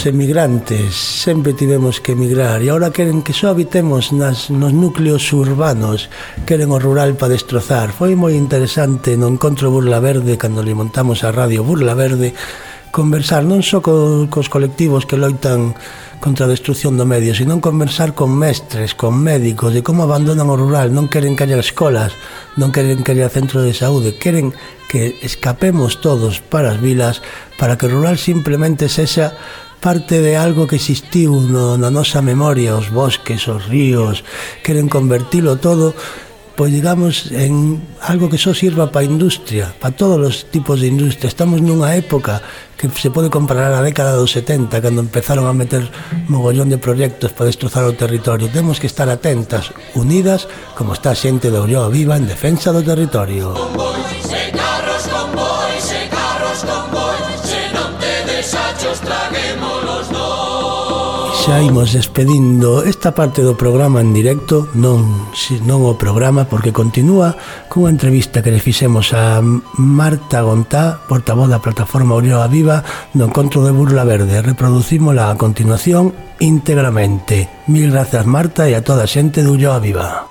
os emigrantes sempre tivemos que emigrar e agora queren que só habitemos nas, nos núcleos urbanos queren o rural para destrozar. Foi moi interesante no encontro Burla Verde cando le montamos a radio Burla Verde conversar non só co, cos colectivos que loitan contra a destrucción do medio, sino conversar con mestres, con médicos, de como abandonan o rural, non queren que haya escolas, non queren que haya centro de saúde, queren que escapemos todos para as vilas para que o rural simplemente sexa parte de algo que existiu no, na nosa memoria, os bosques, os ríos, queren convertilo todo pois digamos en algo que só sirva para a industria, para todos os tipos de industria. Estamos nunha época que se pode comparar á década dos 70, cando empezaron a meter mogollón de proxectos para destrozar o territorio. Temos que estar atentas, unidas, como está a xente de Olló viva en defensa do territorio.
Bombón,
xa imos despedindo esta parte do programa en directo non, non o programa porque continúa cunha entrevista que le fixemos a Marta Gontá portavoz da plataforma Urioa Viva no Encontro de Burla Verde. Reproducímola a continuación íntegramente. Mil grazas Marta e a toda a xente de Urioa Viva.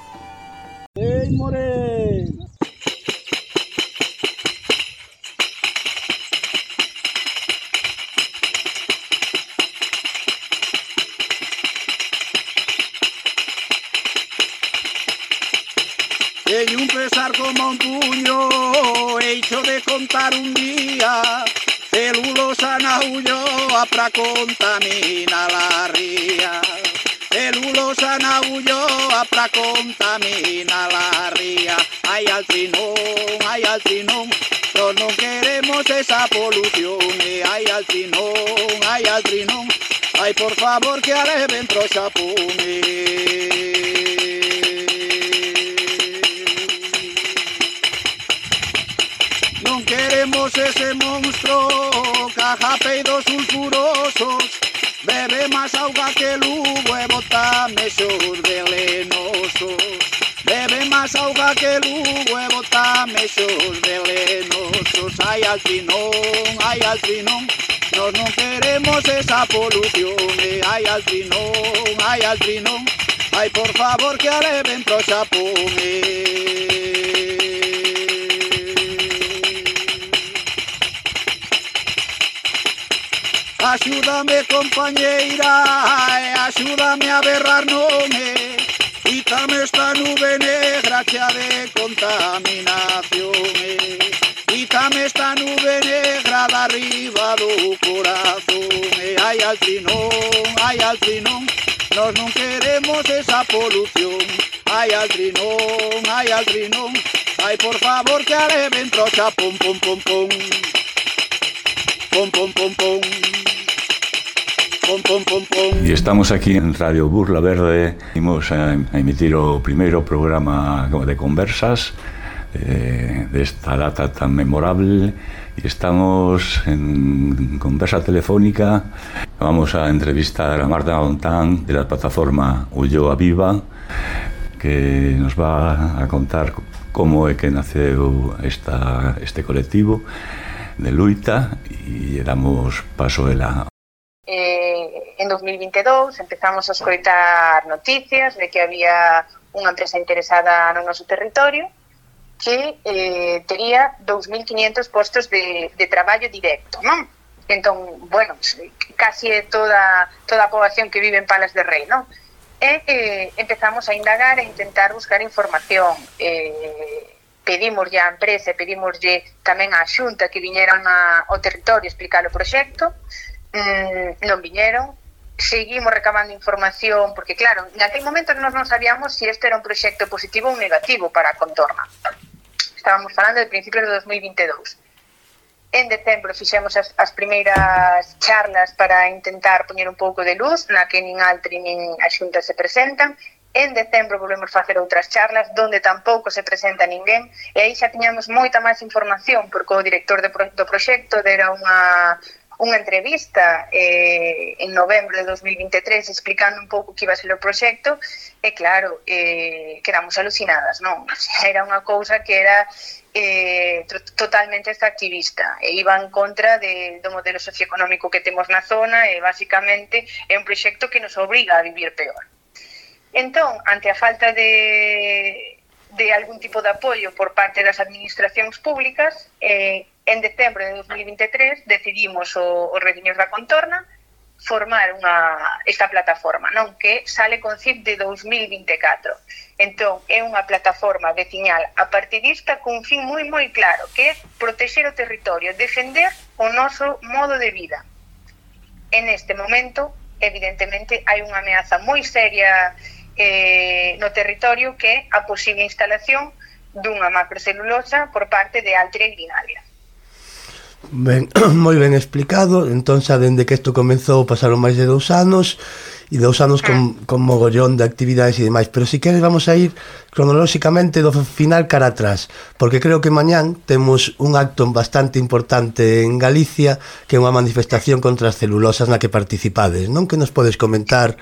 contamina la ría. Ay, al trinón, ay, al trinón, no, no queremos esa polución. Ay, al trinón, ay, al trinón, ay, por favor que aleven trozapume. No queremos ese monstruo, cajapeidos sulfurosos, bebe más agua que el huevo tamechor venenoso. Bebe más agua que el huevo tamechor venenosos. Ay, al finón, ay, al finón. No, no queremos esa polución, eh, ay al trinón, ay al ay por favor que aleven pro chapón. Eh. Axúdame compañeira, axúdame a berrar nome Quítame esta nube negra xa de contaminación Quítame esta nube negra de arriba do corazón. E Ai altrinón, ai altrinón, nos non queremos esa polución. Ai altrinón, ai altrinón, ai por favor que areben trocha pom pom pom pom Pom. Pom pom pom, pom.
E estamos aquí en Radio Burla Verde. Imos a, a emitir o primeiro programa de conversas eh, desta data tan memorable. E estamos en conversa telefónica. Vamos a entrevistar a Marta Montán de la plataforma Ulloa Viva que nos va a contar como é que naceu esta, este colectivo de luita. E damos paso a ela.
Eh, en 2022 empezamos a escoitar noticias de que había unha empresa interesada no noso territorio que eh, tería 2.500 postos de, de traballo directo, non? Entón, bueno, casi toda, toda a poboación que vive en Palas de Rei, non? E eh, empezamos a indagar e intentar buscar información. Eh, pedimoslle á empresa, pedimoslle tamén á xunta que viñeran a, ao territorio explicar o proxecto, mm, non viñeron, seguimos recabando información, porque claro, aquel momento nós non sabíamos se si este era un proxecto positivo ou negativo para a contorna. Estábamos falando de principios de 2022. En decembro fixemos as, as primeiras charlas para intentar poñer un pouco de luz, na que nin Altri nin a Xunta se presentan. En decembro volvemos facer outras charlas donde tampouco se presenta ninguén e aí xa tiñamos moita máis información porque o director de pro, do proxecto dera unha unha entrevista eh, en novembro de 2023 explicando un pouco que iba a ser o proxecto e claro, eh, quedamos alucinadas, non? [laughs] Era unha cousa que era eh, totalmente extractivista e iba en contra de, do modelo socioeconómico que temos na zona e basicamente é un proxecto que nos obriga a vivir peor. Entón, ante a falta de, de algún tipo de apoio por parte das administracións públicas, eh, En decembro de 2023 decidimos o, os veciños da contorna formar unha, esta plataforma, non que sale con CIP de 2024. Entón, é unha plataforma veciñal apartidista cun fin moi moi claro, que é protexer o territorio, defender o noso modo de vida. En este momento, evidentemente, hai unha ameaza moi seria eh, no territorio que é a posible instalación dunha macrocelulosa por parte de Altria Grinalia.
Ben, [clears throat] moi ben explicado. Entón xa dende que isto comenzou pasaron máis de dous anos e dous anos con, ah. con mogollón de actividades e demais. Pero si queres vamos a ir cronolóxicamente do final cara atrás porque creo que mañán temos un acto bastante importante en Galicia que é unha manifestación contra as celulosas na que participades. Non que nos podes comentar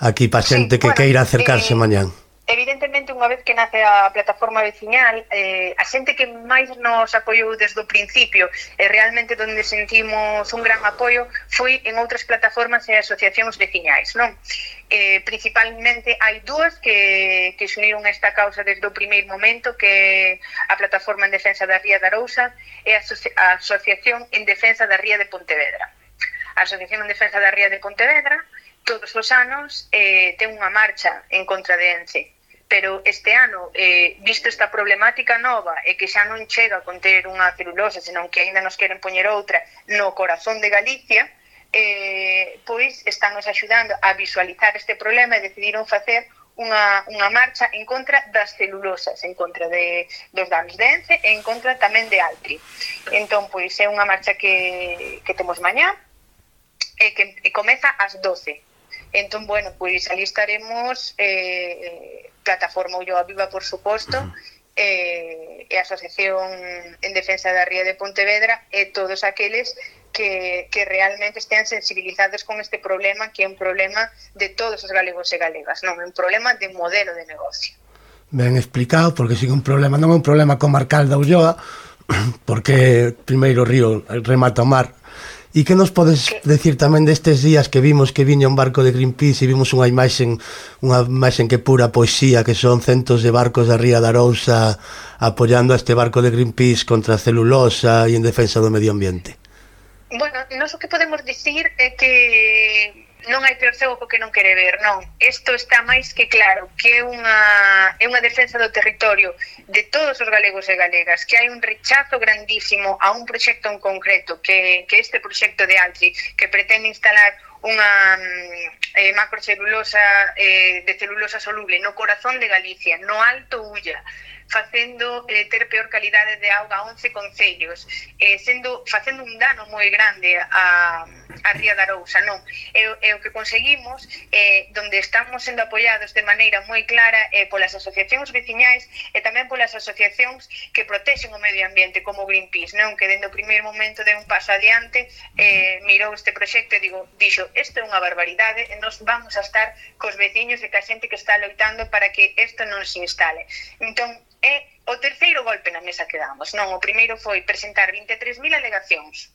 aquí pa xente
sí,
que
bueno,
queira acercarse
eh,
mañán.
Evidentemente, unha vez que nace a plataforma veciñal, eh, a xente que máis nos apoiou desde o principio e eh, realmente donde sentimos un gran apoio foi en outras plataformas e asociacións veciñais. Non? Eh, principalmente hai dúas que, que se uniron a esta causa desde o primeiro momento, que é a Plataforma en Defensa da Ría de Arousa e a, Asoci a Asociación en Defensa da Ría de Pontevedra. A Asociación en Defensa da Ría de Pontevedra todos os anos eh, ten unha marcha en contra de Ence pero este ano, eh, visto esta problemática nova e que xa non chega con ter unha celulosa, senón que aínda nos queren poñer outra no corazón de Galicia, eh, pois están nos axudando a visualizar este problema e decidiron facer unha, unha marcha en contra das celulosas, en contra de, dos danos de Ence e en contra tamén de Altri. Entón, pois, é unha marcha que, que temos mañá e que e comeza ás 12. Entón, bueno, pois ali estaremos eh, plataforma Ulloa Viva, por suposto, e, eh, e a Asociación en Defensa da Ría de Pontevedra e todos aqueles que, que realmente estean sensibilizados con este problema que é un problema de todos os galegos e galegas, non é un problema de modelo de negocio.
Ben explicado, porque sigue un problema, non é un problema comarcal da Ulloa, [clears throat] porque primeiro río remata o mar, E que nos podes que... decir tamén destes días que vimos que viña un barco de Greenpeace e vimos unha imaxen unha imaxen que pura poesía que son centos de barcos da Ría da Arousa apoiando a este barco de Greenpeace contra a celulosa e en defensa do medio ambiente.
Bueno, nós o eh, que podemos dicir é que non hai peor cego co que non quere ver, non. Isto está máis que claro que é unha, é unha defensa do territorio de todos os galegos e galegas, que hai un rechazo grandísimo a un proxecto en concreto, que, que este proxecto de Altri, que pretende instalar unha mm, eh, macrocelulosa eh, de celulosa soluble no corazón de Galicia, no Alto Ulla, facendo eh, ter peor calidade de auga 11 concellos, eh, sendo, facendo un dano moi grande a, a Ría da Arousa, non. E, e o que conseguimos, eh, donde estamos sendo apoiados de maneira moi clara eh, polas asociacións veciñais e tamén polas asociacións que protexen o medio ambiente, como Greenpeace, non que dende o primeiro momento de un paso adiante eh, mirou este proxecto e digo, dixo, isto é unha barbaridade e nos vamos a estar cos veciños e ca xente que está loitando para que isto non se instale. Entón, É o terceiro golpe na mesa que damos. Non, o primeiro foi presentar 23.000 alegacións.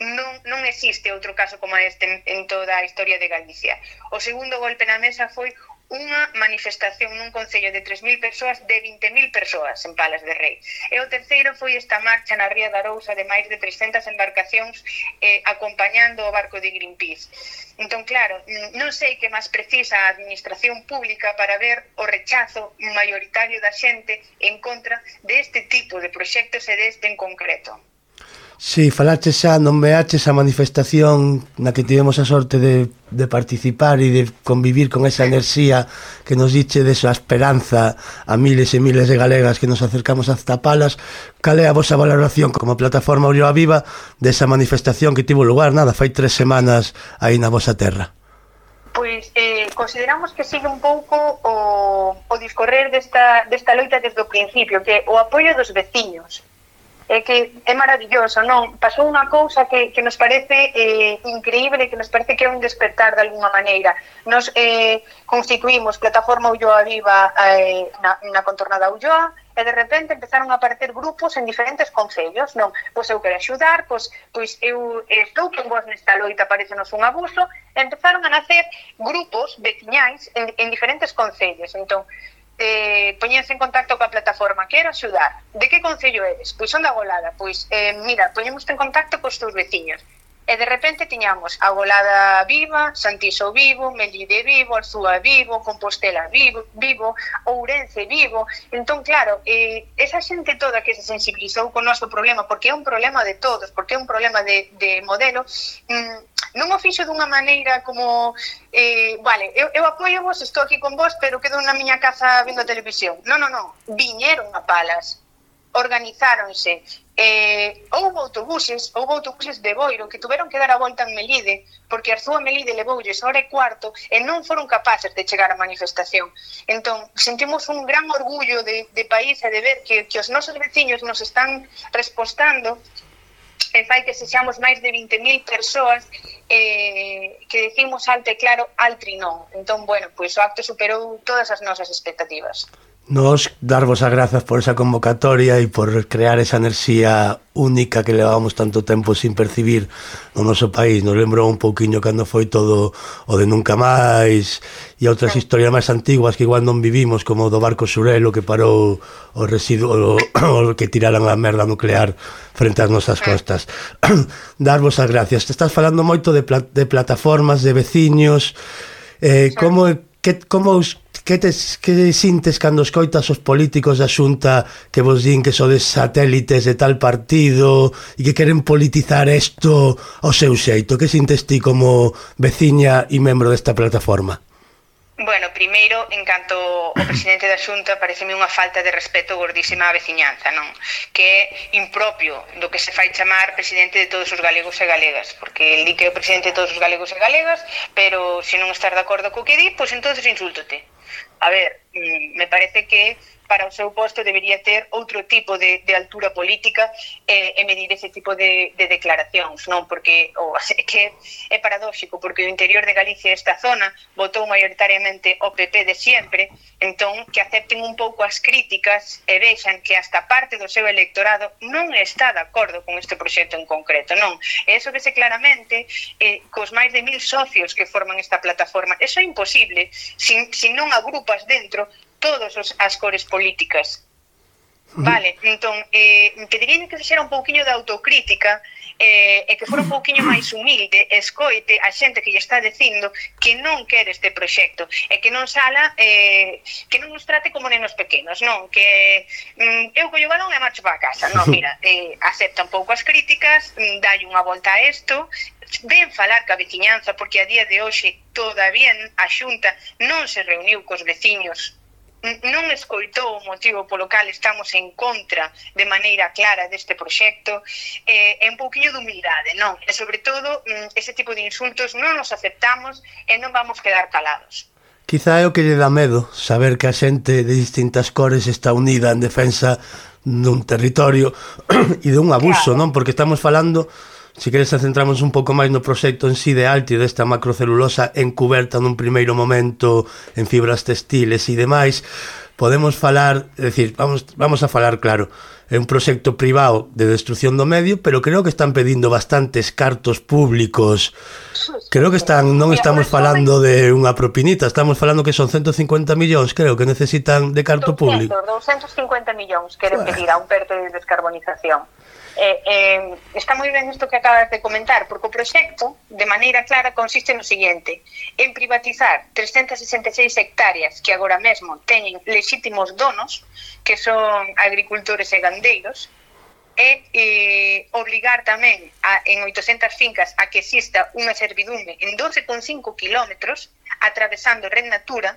Non, non existe outro caso como este en, en toda a historia de Galicia. O segundo golpe na mesa foi unha manifestación nun concello de 3.000 persoas de 20.000 persoas en Palas de Rei. E o terceiro foi esta marcha na Ría da Arousa de máis de 300 embarcacións eh, acompañando o barco de Greenpeace. Entón, claro, non sei que máis precisa a administración pública para ver o rechazo maioritario da xente en contra deste tipo de proxectos e deste en concreto.
Si, sí, falache xa, nomeaches a manifestación na que tivemos a sorte de, de participar e de convivir con esa enerxía que nos diche de esa esperanza a miles e miles de galegas que nos acercamos hasta Palas. Cal é a vosa valoración como plataforma Olloa Viva desa manifestación que tivo lugar, nada, fai tres semanas aí na vosa terra?
Pois eh, consideramos que sigue un pouco o, o discorrer desta, desta loita desde o principio, que o apoio dos veciños, é que é maravilloso, non? Pasou unha cousa que, que nos parece eh, increíble, que nos parece que é un despertar de alguna maneira. Nos eh, constituímos plataforma Ulloa Viva eh, na, na contornada Ulloa, e de repente empezaron a aparecer grupos en diferentes concellos, non? Pois eu quero axudar, pois, pois eu estou con vos nesta loita, parecenos un abuso, e empezaron a nacer grupos veciñais en, en diferentes concellos. Entón, eh, poñense en contacto coa plataforma, quero axudar, de que concello eres? Pois onda golada, pois eh, mira, poñemos en contacto cos teus veciños. E de repente tiñamos a Golada viva, Santiso vivo, Melide vivo, Arzúa vivo, Compostela vivo, vivo, Ourense vivo. Entón, claro, eh, esa xente toda que se sensibilizou con o noso problema, porque é un problema de todos, porque é un problema de, de modelo, mm, non o fixo dunha maneira como eh, vale, eu, eu apoio vos, estou aquí con vos, pero quedo na miña casa vendo televisión. Non, non, non, viñeron a palas, organizáronse, eh, houve autobuses, houve autobuses de Boiro que tuveron que dar a volta en Melide, porque Arzúa Melide levoulles hora e cuarto e non foron capaces de chegar á manifestación. Entón, sentimos un gran orgullo de, de país e de ver que, que os nosos veciños nos están respostando e fai que sexamos máis de 20.000 persoas eh, que decimos alte claro, altri non. Entón, bueno, pois o acto superou todas as nosas expectativas.
Nos darvos as grazas por esa convocatoria e por crear esa enerxía única que levábamos tanto tempo sin percibir no noso país. Nos lembrou un pouquiño cando foi todo o de Nunca Máis e outras historias máis antiguas que igual non vivimos, como o do barco Surelo que parou o residuo o, que tiraran a merda nuclear frente ás nosas costas. [clears throat] darvos as gracias. Te estás falando moito de, pla de plataformas, de veciños, eh, como, que, como os que, tes, que sintes cando escoitas os políticos da xunta que vos din que sodes satélites de tal partido e que queren politizar isto ao seu xeito? Que sintes ti como veciña e membro desta plataforma?
Bueno, primeiro, en canto o presidente da Xunta, pareceme unha falta de respeto gordísima á veciñanza, non? Que é impropio do que se fai chamar presidente de todos os galegos e galegas, porque el di que é o presidente de todos os galegos e galegas, pero se non estás de acordo co que di, pois entonces insúltote. A ver, mm, me parece que para o seu posto debería ter outro tipo de, de altura política e, e medir ese tipo de, de declaracións, non? Porque o, [laughs] é que é paradóxico, porque o interior de Galicia esta zona votou maioritariamente o PP de sempre, entón que acepten un pouco as críticas e vexan que hasta parte do seu electorado non está de acordo con este proxecto en concreto, non? E eso vese claramente eh, cos máis de mil socios que forman esta plataforma. Eso é imposible sin, sin non agrupas dentro todos os, as cores políticas. Vale, entón, eh, pediría que fixera un pouquiño de autocrítica eh, e que fora un pouquiño máis humilde escoite a xente que lle está dicindo que non quere este proxecto e que non sala, eh, que non nos trate como nenos pequenos, non? Que mm, eu collo balón e marcho para casa, non, [laughs] mira, eh, acepta un pouco as críticas, mm, dai unha volta a isto, ven falar ca veciñanza, porque a día de hoxe todavía a xunta non se reuniu cos veciños non escoitou o motivo polo cal estamos en contra de maneira clara deste proxecto eh, é un pouquinho de humildade, non? E eh, sobre todo, mm, ese tipo de insultos non nos aceptamos eh, e non vamos quedar calados.
Quizá é o que lle dá medo saber que a xente de distintas cores está unida en defensa dun territorio [clears throat] e dun abuso, claro. non? Porque estamos falando Se queres centramos un pouco máis no proxecto en si sí de Alti desta macrocelulosa encuberta nun primeiro momento en fibras textiles e demais, podemos falar, é dicir, vamos, vamos a falar claro, é un proxecto privado de destrucción do medio, pero creo que están pedindo bastantes cartos públicos. Creo que están, non estamos falando de unha propinita, estamos falando que son 150 millóns, creo que necesitan de carto
200,
público.
250 millóns queren pedir a un perto de descarbonización. Eh, eh, está moi ben isto que acabas de comentar, porque o proxecto, de maneira clara, consiste no seguinte, en privatizar 366 hectáreas que agora mesmo teñen lexítimos donos, que son agricultores e gandeiros, e eh, obligar tamén a, en 800 fincas a que exista unha servidume en 12,5 kilómetros atravesando Red Natura.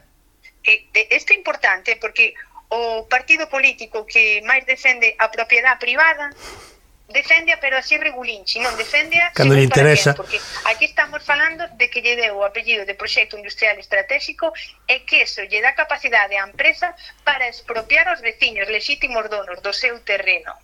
E isto é importante porque o partido político que máis defende a propiedade privada defende pero así regulinchi, non defende
cando lle interesa.
Bien, porque aquí estamos falando de que lle deu o apellido de proxecto industrial estratégico e que eso lle dá capacidade á empresa para expropiar aos veciños lexítimos donos do seu terreno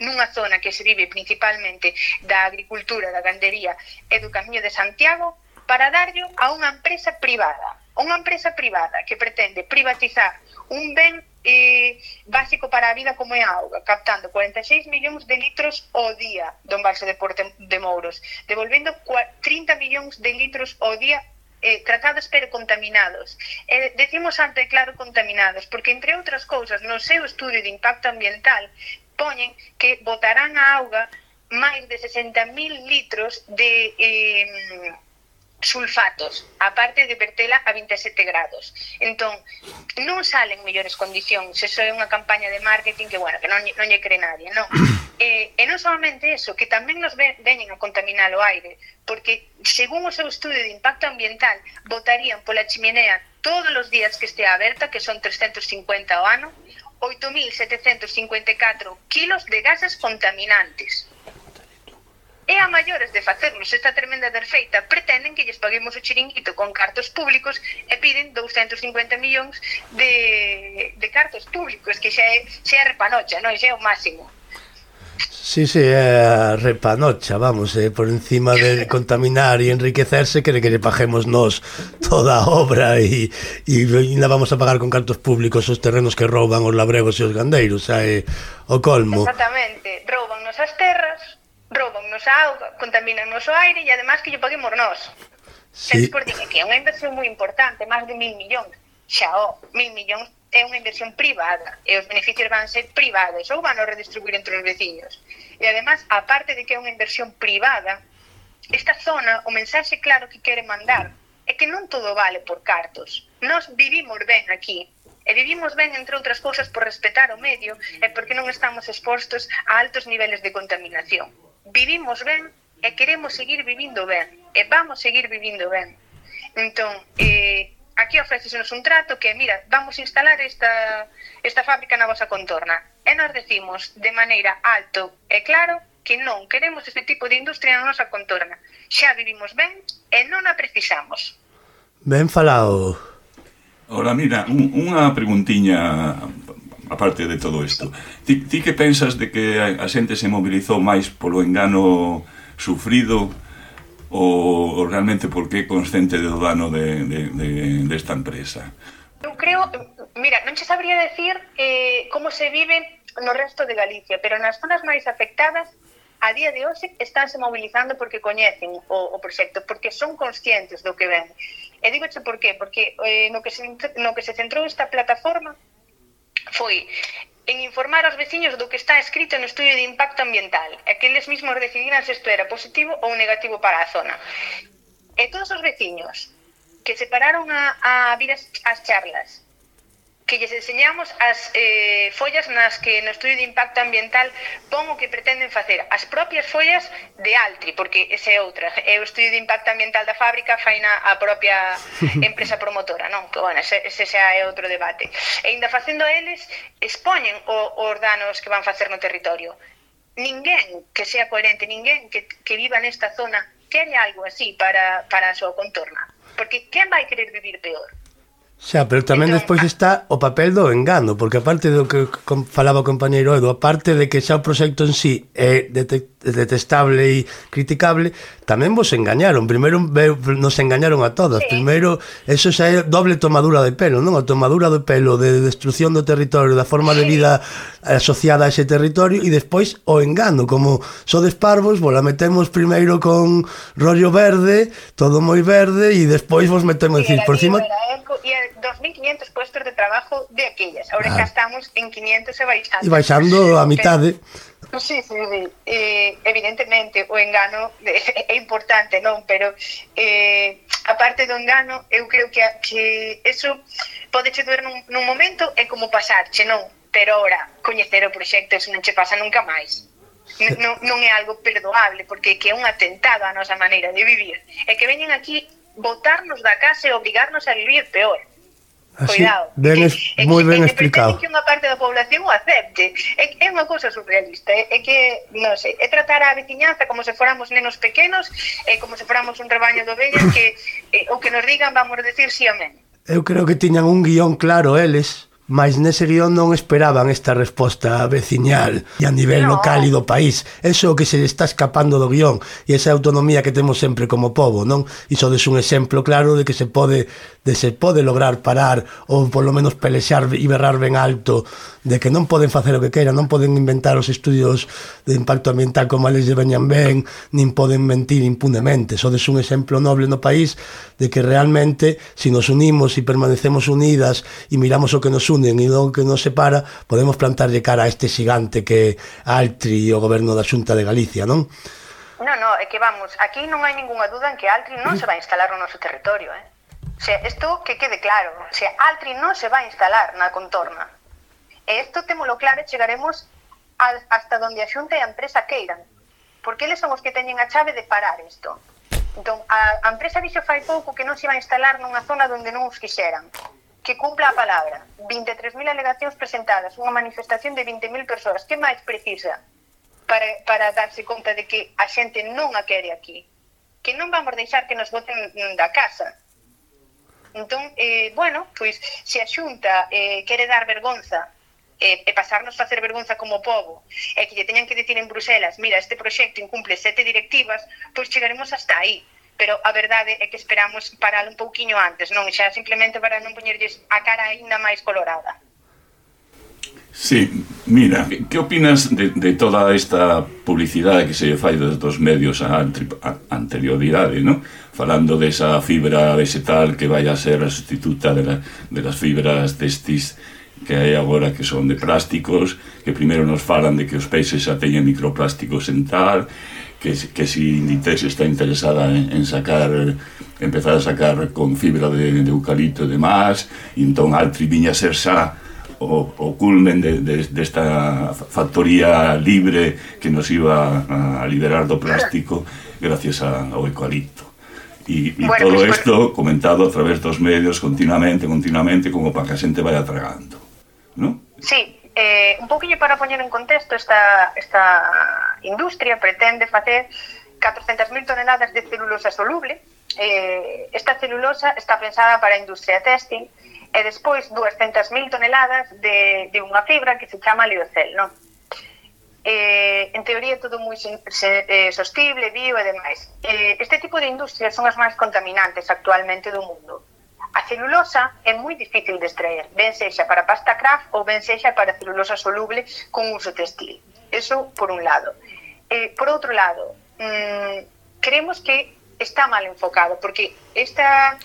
nunha zona que se vive principalmente da agricultura, da gandería e do camiño de Santiago para darlle a unha empresa privada, unha empresa privada que pretende privatizar un ben eh, básico para a vida como é a auga, captando 46 millóns de litros ao día do embalse de Porte de Mouros, devolvendo 30 millóns de litros ao día eh, tratados pero contaminados. Eh, decimos alto e claro contaminados, porque entre outras cousas, no seu estudio de impacto ambiental, poñen que botarán a auga máis de 60.000 litros de... Eh, sulfatos, aparte de vertela a 27 grados. Entón, non salen mellores condicións, eso é unha campaña de marketing que, bueno, que non, non lle cree nadie, non? E, [clears throat] eh, e non solamente eso, que tamén nos veñen a contaminar o aire, porque, según o seu estudio de impacto ambiental, botarían pola chimenea todos os días que estea aberta, que son 350 ao ano, 8.754 kilos de gases contaminantes. E a maiores de facernos esta tremenda derfeita pretenden que lles paguemos o chiringuito con cartos públicos e piden 250 millóns de, de cartos públicos, que xa é, xa é repanocha, non xa é o máximo.
Sí, sí, é repanocha, vamos, eh, por encima de [laughs] contaminar e enriquecerse quere que le paguemos nós toda a obra e, e ainda vamos a pagar con cartos públicos os terrenos que rouban os labregos e os gandeiros, xa é o colmo.
Exactamente, rouban nosas terras, roubannos auga, contaminannos o aire e además que lle paguemos nós.
Sí.
Porque que é unha inversión moi importante, máis de mil millóns. Xa, o, mil millóns é unha inversión privada e os beneficios van ser privados ou van a redistribuir entre os veciños. E además, aparte de que é unha inversión privada, esta zona, o mensaxe claro que quere mandar é que non todo vale por cartos. Nós vivimos ben aquí, e vivimos ben, entre outras cousas, por respetar o medio e porque non estamos expostos a altos niveles de contaminación vivimos ben e eh, queremos seguir vivindo ben e eh, vamos seguir vivindo ben entón eh, aquí ofrecesenos un trato que mira, vamos a instalar esta, esta fábrica na vosa contorna e nos decimos de maneira alto e claro que non queremos este tipo de industria na nosa contorna xa vivimos ben e non a precisamos.
Ben falado
Ora, mira, un, unha preguntiña aparte de todo isto. Ti, ti que pensas de que a xente se mobilizou máis polo engano sufrido ou, ou realmente porque é consciente do dano de, de, de, desta de empresa?
Eu creo, mira, non che sabría decir eh, como se vive no resto de Galicia, pero nas zonas máis afectadas a día de hoxe estánse mobilizando porque coñecen o, o proxecto, porque son conscientes do que ven. E digoche por qué? Porque eh, no, que se, no que se centrou esta plataforma foi en informar aos veciños do que está escrito no estudio de impacto ambiental e que eles mesmos decidiran se isto era positivo ou negativo para a zona. E todos os veciños que separaron a, a vir as, as charlas que lles enseñamos as eh, follas nas que no estudio de impacto ambiental pon o que pretenden facer as propias follas de Altri, porque ese é outra. É o estudio de impacto ambiental da fábrica faina a propia [laughs] empresa promotora, non? Que, bueno, ese, ese xa é outro debate. E ainda facendo eles, expoñen o, os danos que van facer no territorio. Ninguén que sea coherente, ninguén que, que viva nesta zona quere algo así para, para a súa contorna. Porque quen vai querer vivir peor?
Xa, pero tamén despois está o papel do engano, porque aparte do que falaba o compañeiro Edo, aparte de que xa o proxecto en sí é detectar detestable e criticable, tamén vos engañaron. Primeiro nos engañaron a todas. Sí. Primeiro, eso xa é doble tomadura de pelo, non? A tomadura de pelo de destrucción do territorio, da forma sí. de vida asociada a ese territorio e despois o engano, como sodes parvos, vos la metemos primeiro con rollo verde, todo moi verde e despois vos metemos sí, decir, por cima
eh, e 2500 puestos de trabajo de aquellas. Ahora
ah.
xa estamos en 500 e baixando.
E baixando a mitade.
Pero Sí, sí, sí. Eh, evidentemente o engano [laughs] é importante, non? Pero eh, aparte do engano, eu creo que, que eso pode che doer nun, nun momento e como pasarche, non? Pero ora, coñecer o proxecto, eso non che pasa nunca máis. Non, non é algo perdoable, porque que é un atentado á nosa maneira de vivir. E que veñen aquí botarnos da casa e obrigarnos a vivir peor.
Así,
Cuidado.
Ben, es,
que,
moi ben
que,
explicado.
Que unha parte da población o acepte. É, é unha cousa surrealista. É, é que, non sei, é tratar a veciñanza como se fóramos nenos pequenos, é como se fóramos un rebaño de ovellas que eh, o que nos digan vamos a decir si sí amén.
Eu creo que tiñan un guión claro eles Mas nese guión non esperaban esta resposta veciñal e a nivel
no.
local e do país. Eso que se está escapando do guión e esa autonomía que temos sempre como povo, non? Iso des un exemplo claro de que se pode de se pode lograr parar ou polo menos pelexar e berrar ben alto de que non poden facer o que queiran, non poden inventar os estudios de impacto ambiental como eles les de veñan ben, nin poden mentir impunemente. Sodes un exemplo noble no país de que realmente, se si nos unimos e permanecemos unidas e miramos o que nos une unen e logo que nos separa, podemos plantarlle cara a este xigante que Altri e o goberno da Xunta de Galicia, non?
Non, non, é que vamos, aquí non hai ningunha duda en que Altri non se vai instalar no noso territorio, eh? O sea, isto que quede claro, o sea, Altri non se vai instalar na contorna. E isto temolo claro, chegaremos a, hasta onde a Xunta e a empresa queiran. Porque eles son os que teñen a chave de parar isto. Entón, a, a empresa dixo fai pouco que non se vai instalar nunha zona onde non os quixeran que cumpla a palabra. 23.000 alegacións presentadas, unha manifestación de 20.000 persoas. Que máis precisa para, para darse conta de que a xente non a quere aquí? Que non vamos deixar que nos voten da casa. Entón, eh, bueno, pois, se a xunta eh, quere dar vergonza e, e pasarnos facer vergonza como povo e que lle teñan que dicir en Bruselas mira, este proxecto incumple sete directivas pois chegaremos hasta aí pero a verdade é que esperamos parar un pouquiño antes, non? Xa simplemente para non poñerlles a cara aínda máis colorada.
Sí, mira, que opinas de, de toda esta publicidade que se fai dos, medios a, a anterioridade, no? Falando desa fibra vegetal que vai a ser a sustituta de, la, de las fibras destis que hai agora que son de plásticos, que primeiro nos falan de que os peixes xa teñen microplásticos en tal, que, que si Inditex está interesada en, en sacar empezar a sacar con fibra de, de eucalipto e demás, e entón Altri viña a ser xa o, o culmen de, de, desta de factoría libre que nos iba a, a liberar do plástico gracias a, ao eucalipto. E, e
bueno,
todo isto pues, comentado a través dos medios continuamente, continuamente, como para que a xente vaya tragando, ¿no?
Sí, Eh, un pouquinho para poñer en contexto esta, esta industria pretende facer 400.000 toneladas de celulosa soluble. Eh, esta celulosa está pensada para a industria textil e despois 200.000 toneladas de, de unha fibra que se chama liocel, non? Eh, en teoría todo moi se, eh, sostible, bio e demais. Eh, este tipo de industrias son as máis contaminantes actualmente do mundo A celulosa é moi difícil de extraer, ben sexa para pasta craft ou ben sexa para celulosa soluble con uso textil. Eso por un lado. Eh, por outro lado, mm, creemos que está mal enfocado, porque esta,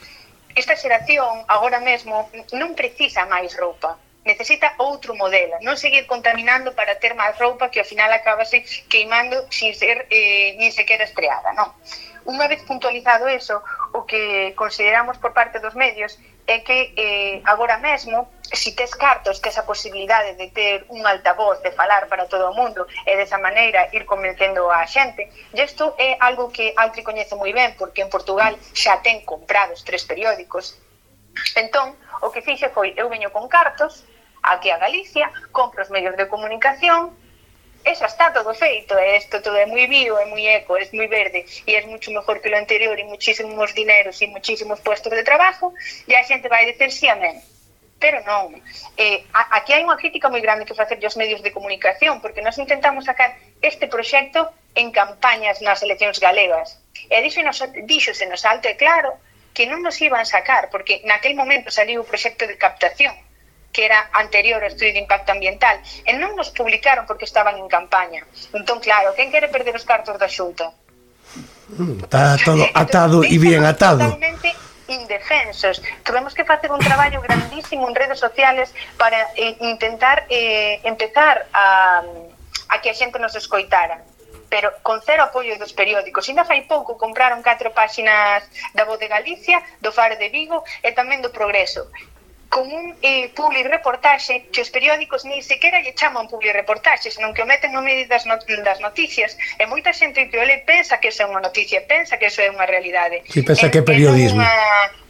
esta xeración agora mesmo non precisa máis roupa, necesita outro modelo, non seguir contaminando para ter máis roupa que ao final acabase queimando sin ser eh, nin sequera estreada, non? Unha vez puntualizado eso, o que consideramos por parte dos medios é que eh, agora mesmo, si tes cartos, tes a posibilidade de ter un altavoz, de falar para todo o mundo, e desa maneira ir convencendo a xente. E isto é algo que Altri coñece moi ben, porque en Portugal xa ten comprados tres periódicos. Entón, o que fixe foi, eu veño con cartos, aquí a Galicia, compro os medios de comunicación, e xa está todo feito, e isto todo é moi vivo, é moi eco, é moi verde, e é moito mellor que o anterior, e muchísimos dineros e muchísimos puestos de trabajo, e a xente vai dizer sí, amén. Pero non, eh, aquí hai unha crítica moi grande que facer os medios de comunicación, porque nós intentamos sacar este proxecto en campañas nas eleccións galegas. E díxenos, díxosenos alto e claro que non nos iban sacar, porque naquel momento saliu o proxecto de captación que era anterior ao estudio de impacto ambiental, e non nos publicaron porque estaban en campaña. Entón, claro, quen quere perder os cartos da xunta?
Está mm, todo entón, atado e bien atado.
Totalmente indefensos. Tuvemos que facer un traballo grandísimo en redes sociales para eh, intentar eh, empezar a, a que a xente nos escoitara pero con cero apoio dos periódicos. Ainda fai pouco compraron catro páxinas da Voz de Galicia, do Faro de Vigo e tamén do Progreso con un eh, publi reportaxe que os periódicos ni sequera lle chaman publi reportaxe, senón que o meten no medio das, not das noticias e moita xente que ole pensa que eso é unha noticia, pensa que eso é unha realidade.
Si, pensa
en,
que é periodismo.
Unha,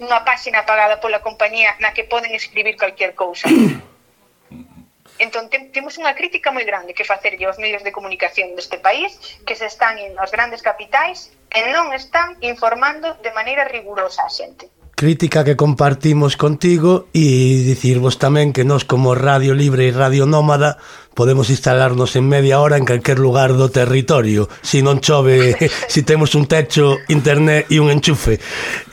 unha páxina pagada pola compañía na que poden escribir cualquier cousa. [coughs] Entón, tem, temos unha crítica moi grande que facerlle aos medios de comunicación deste país que se están en os grandes capitais e non están informando de maneira rigurosa a xente
crítica que compartimos contigo e dicirvos tamén que nós como Radio Libre e Radio Nómada podemos instalarnos en media hora en calquer lugar do territorio si non chove, se [laughs] si temos un techo, internet e un enchufe.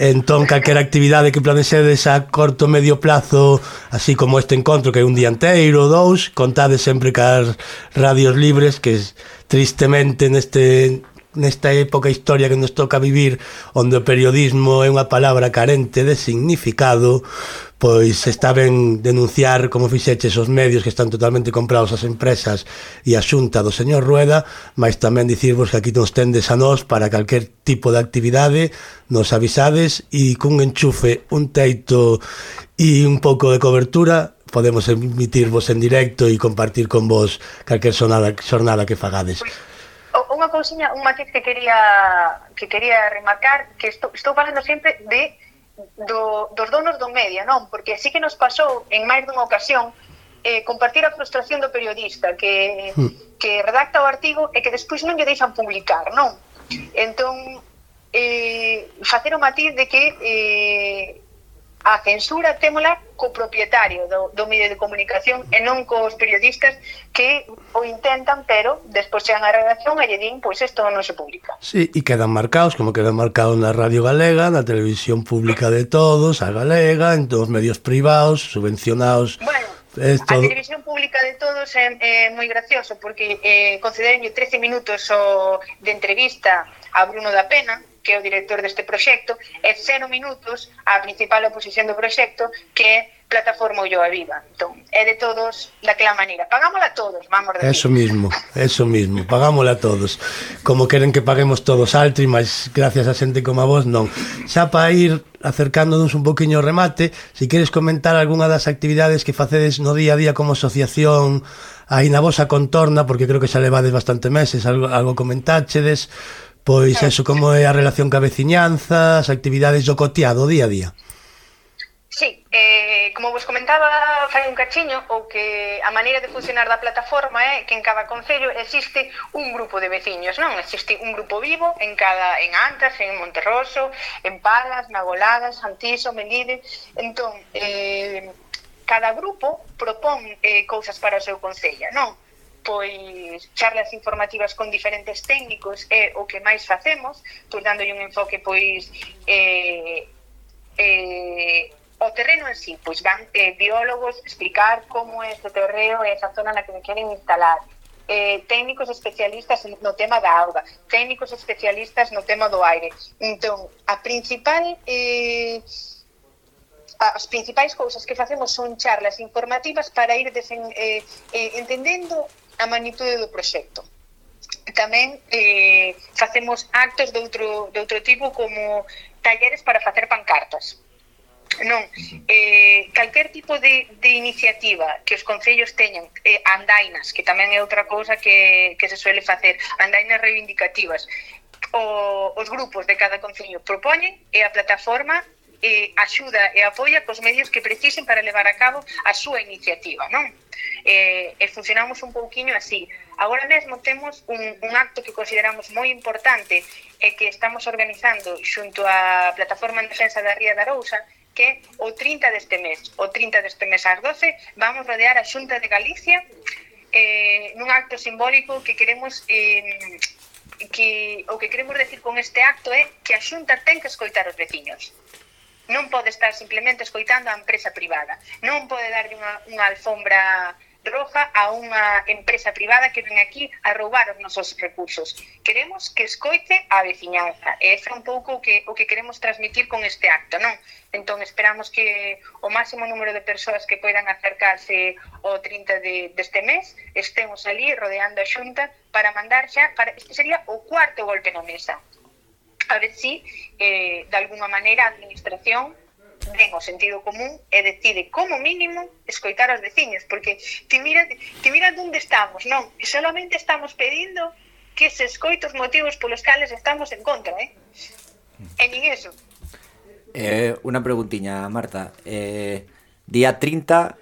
Entón calquera actividade que planexedes a corto medio plazo así como este encontro que é un día inteiro dous, contade sempre cas radios libres que tristemente neste nesta época historia que nos toca vivir onde o periodismo é unha palabra carente de significado pois está ben denunciar como fixeches os medios que están totalmente comprados as empresas e a xunta do señor Rueda, mas tamén dicirvos que aquí nos tendes a nós para calquer tipo de actividade, nos avisades e cun enchufe, un teito e un pouco de cobertura podemos emitirvos en directo e compartir con vos calquer xornada, xornada que fagades
unha cousiña, un matiz que quería que quería remarcar, que estou, estou falando sempre de do, dos donos do media, non? Porque sí que nos pasou en máis dunha ocasión eh, compartir a frustración do periodista que, hmm. que redacta o artigo e que despois non lle deixan publicar, non? Entón, eh, facer o matiz de que eh, a censura témola co propietario do, do medio de comunicación e non cos periodistas que o intentan, pero despois chegan a redacción e lle din, pois isto non se publica.
Sí, e quedan marcados, como quedan marcados na Radio Galega, na televisión pública de todos, a Galega, en todos os medios privados, subvencionados...
Bueno,
Esto...
A televisión pública de todos é, é moi gracioso porque eh, concederenlle 13 minutos o, de entrevista a Bruno da Pena, que é o director deste proxecto, e cero minutos a principal oposición do proxecto, que é Plataforma Ulloa Viva. Entón, é de todos daquela maneira. Pagámola todos, vamos decir.
Eso mismo, eso mismo, pagámosla todos. Como queren que paguemos todos alto e máis gracias a xente como a vos, non. Xa para ir acercándonos un poquinho ao remate, se queres comentar algunha das actividades que facedes no día a día como asociación aí na vosa contorna, porque creo que xa levades bastante meses, algo, algo comentáchedes, Pois eso, como é a relación ca veciñanza, as actividades do cotiado, día a día.
Sí, eh, como vos comentaba fai un cachiño, o que a maneira de funcionar da plataforma é que en cada concello existe un grupo de veciños, non? Existe un grupo vivo en cada en Antas, en Monterroso, en Palas, Nagolada, Santiso, Melide. Entón, eh, cada grupo propón eh, cousas para o seu concello, non? pois charlas informativas con diferentes técnicos é o que máis facemos, pois dándolle un enfoque pois eh, eh, o terreno en sí, pois van eh, biólogos explicar como é ese terreo e esa zona na que me queren instalar, eh, técnicos especialistas no tema da auga, técnicos especialistas no tema do aire. Entón, a principal... Eh, as principais cousas que facemos son charlas informativas para ir desen, eh, eh, entendendo a magnitude do proxecto. Tamén eh, facemos actos de outro, de outro tipo como talleres para facer pancartas. Non, eh, calquer tipo de, de iniciativa que os concellos teñan, eh, andainas, que tamén é outra cousa que, que se suele facer, andainas reivindicativas, o, os grupos de cada concello propoñen e a plataforma eh, axuda e apoia cos medios que precisen para levar a cabo a súa iniciativa, non? Eh, e funcionamos un pouquiño así. Agora mesmo temos un, un acto que consideramos moi importante e que estamos organizando xunto á Plataforma en Defensa da Ría da Arousa, que o 30 deste mes, o 30 deste mes ás 12, vamos rodear a Xunta de Galicia eh, nun acto simbólico que queremos eh, que o que queremos decir con este acto é que a Xunta ten que escoitar os veciños non pode estar simplemente escoitando a empresa privada, non pode darlle unha, unha alfombra roja a unha empresa privada que ven aquí a roubar os nosos recursos. Queremos que escoite a veciñanza. E ese é un pouco o que, o que queremos transmitir con este acto, non? Entón, esperamos que o máximo número de persoas que poidan acercarse o 30 de, deste mes estemos ali rodeando a xunta para mandar xa... Para, este sería o cuarto golpe na mesa a ver si, eh, de alguna maneira, a administración ten o sentido común e decide como mínimo escoitar aos veciños, porque ti mira, ti mira onde estamos, non? E solamente estamos pedindo que se escoite os motivos polos cales estamos en contra, eh? E nin eso.
Eh, unha preguntiña, Marta. Eh, día 30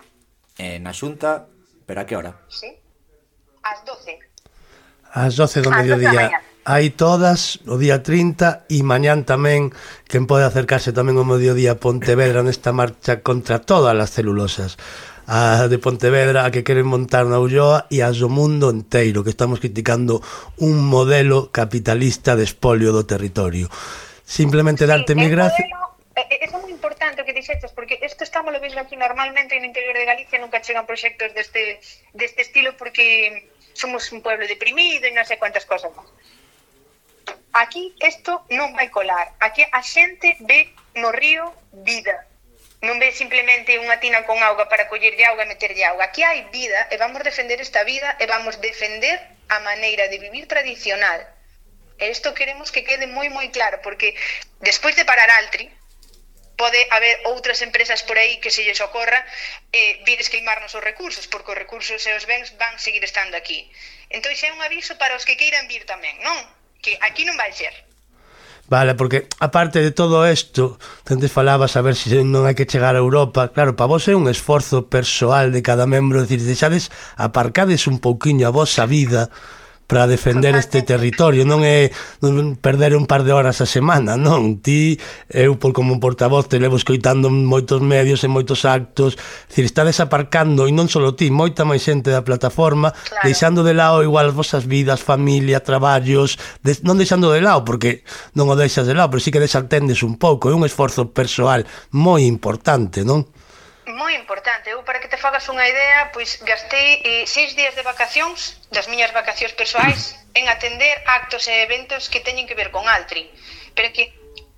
eh, na Xunta, pero a que hora?
Sí. As 12.
As 12 do mediodía hai todas o día 30 e mañán tamén quen pode acercarse tamén o mediodía a Pontevedra nesta marcha contra todas as celulosas. A de Pontevedra a que queren montar na Ulloa e as do mundo enteiro que estamos criticando un modelo capitalista de espolio do territorio. Simplemente darte
sí, mi gracia é moi importante o que dixetes porque isto estamos lo mesmo aquí normalmente no interior de Galicia nunca chegan proxectos deste, deste estilo porque somos un pueblo deprimido e non sei quantas cosas máis Aquí isto non vai colar. Aquí a xente ve no río vida. Non ve simplemente unha tina con auga para collerlle auga e meterlle auga. Aquí hai vida e vamos defender esta vida e vamos defender a maneira de vivir tradicional. E isto queremos que quede moi moi claro, porque despois de parar Altri, pode haber outras empresas por aí que se lles ocorra eh, vires queimarnos os recursos, porque os recursos e os bens van seguir estando aquí. Entón xa é un aviso para os que queiran vir tamén, non? que aquí non vai ser.
Vale, porque aparte de todo isto, antes falabas a ver se si non hai que chegar a Europa. Claro, para vos é un esforzo persoal de cada membro, decir, deixades aparcades un pouquiño a vosa vida para defender este territorio, non é non perder un par de horas a semana, non? Ti, eu por como portavoz te levo escoitando moitos medios e moitos actos, dicir, estades aparcando e non só ti, moita máis xente da plataforma, claro. deixando de lado igual as vosas vidas, familia, traballos, de, non deixando de lado, porque non o deixas de lado, pero sí que desatendes un pouco, é un esforzo persoal moi importante, non?
moi importante. Eu, para que te fagas unha idea, pois gastei eh, seis días de vacacións das miñas vacacións persoais [coughs] en atender actos e eventos que teñen que ver con Altri, pero que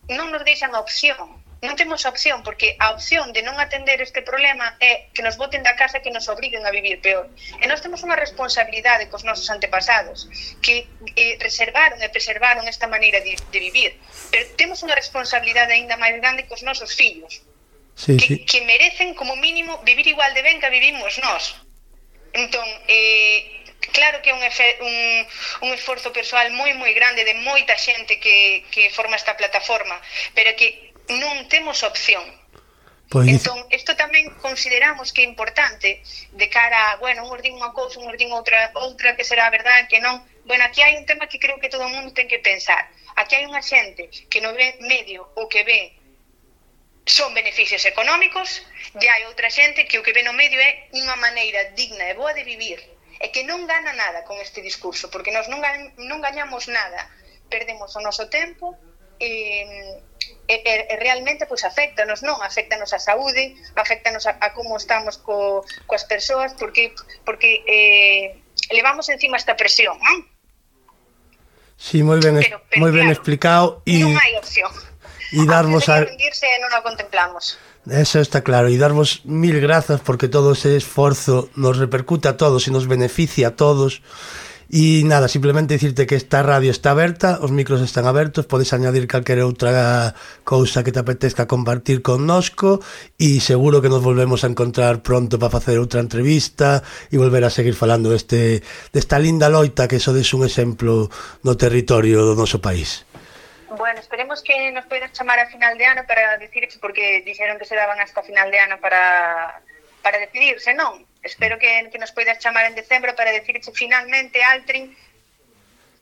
non nos deixan a opción, non temos opción, porque a opción de non atender este problema é que nos boten da casa e que nos obriguen a vivir peor. E nós temos unha responsabilidade cos nosos antepasados, que eh, reservaron e preservaron esta maneira de, de vivir, pero temos unha responsabilidade aínda máis grande cos nosos fillos,
sí,
que,
sí.
que merecen como mínimo vivir igual de ben que vivimos nós. Entón, eh, Claro que é un, efe, un, un esforzo persoal moi moi grande de moita xente que, que forma esta plataforma, pero que non temos opción.
Pois...
Entón, isto tamén consideramos que é importante de cara a, bueno, un din unha cousa, un din outra, outra que será verdade, que non. Bueno, aquí hai un tema que creo que todo o mundo ten que pensar. Aquí hai unha xente que no ve medio o que ve son beneficios económicos, e hai outra xente que o que ve no medio é unha maneira digna e boa de vivir é que non gana nada con este discurso, porque nós non, gan, non gañamos nada, perdemos o noso tempo, e, e, e realmente pois afectanos, non? Afectanos a saúde, afectanos a, a como estamos co, coas persoas, porque, porque eh, levamos encima esta presión, non?
Sí, moi ben,
pero, pero,
moi ben
claro,
explicado e
non hai opción.
E darvos a...
rendirse non a contemplamos.
Eso está claro. e darvos mil grazas porque todo ese esforzo nos repercute a todos e nos beneficia a todos. E nada, simplemente dicirte que esta radio está aberta, os micros están abertos, podes añadir calquera outra cousa que te apetezca compartir connosco e seguro que nos volvemos a encontrar pronto para facer outra entrevista e volver a seguir falando deste, desta linda loita que sodes un exemplo no territorio do noso país.
Bueno, esperemos que nos poidas chamar a final de ano para decir, porque dixeron que se daban hasta final de ano para, para decidirse, non? Espero que, que nos poidas chamar en decembro para decir que finalmente Altrin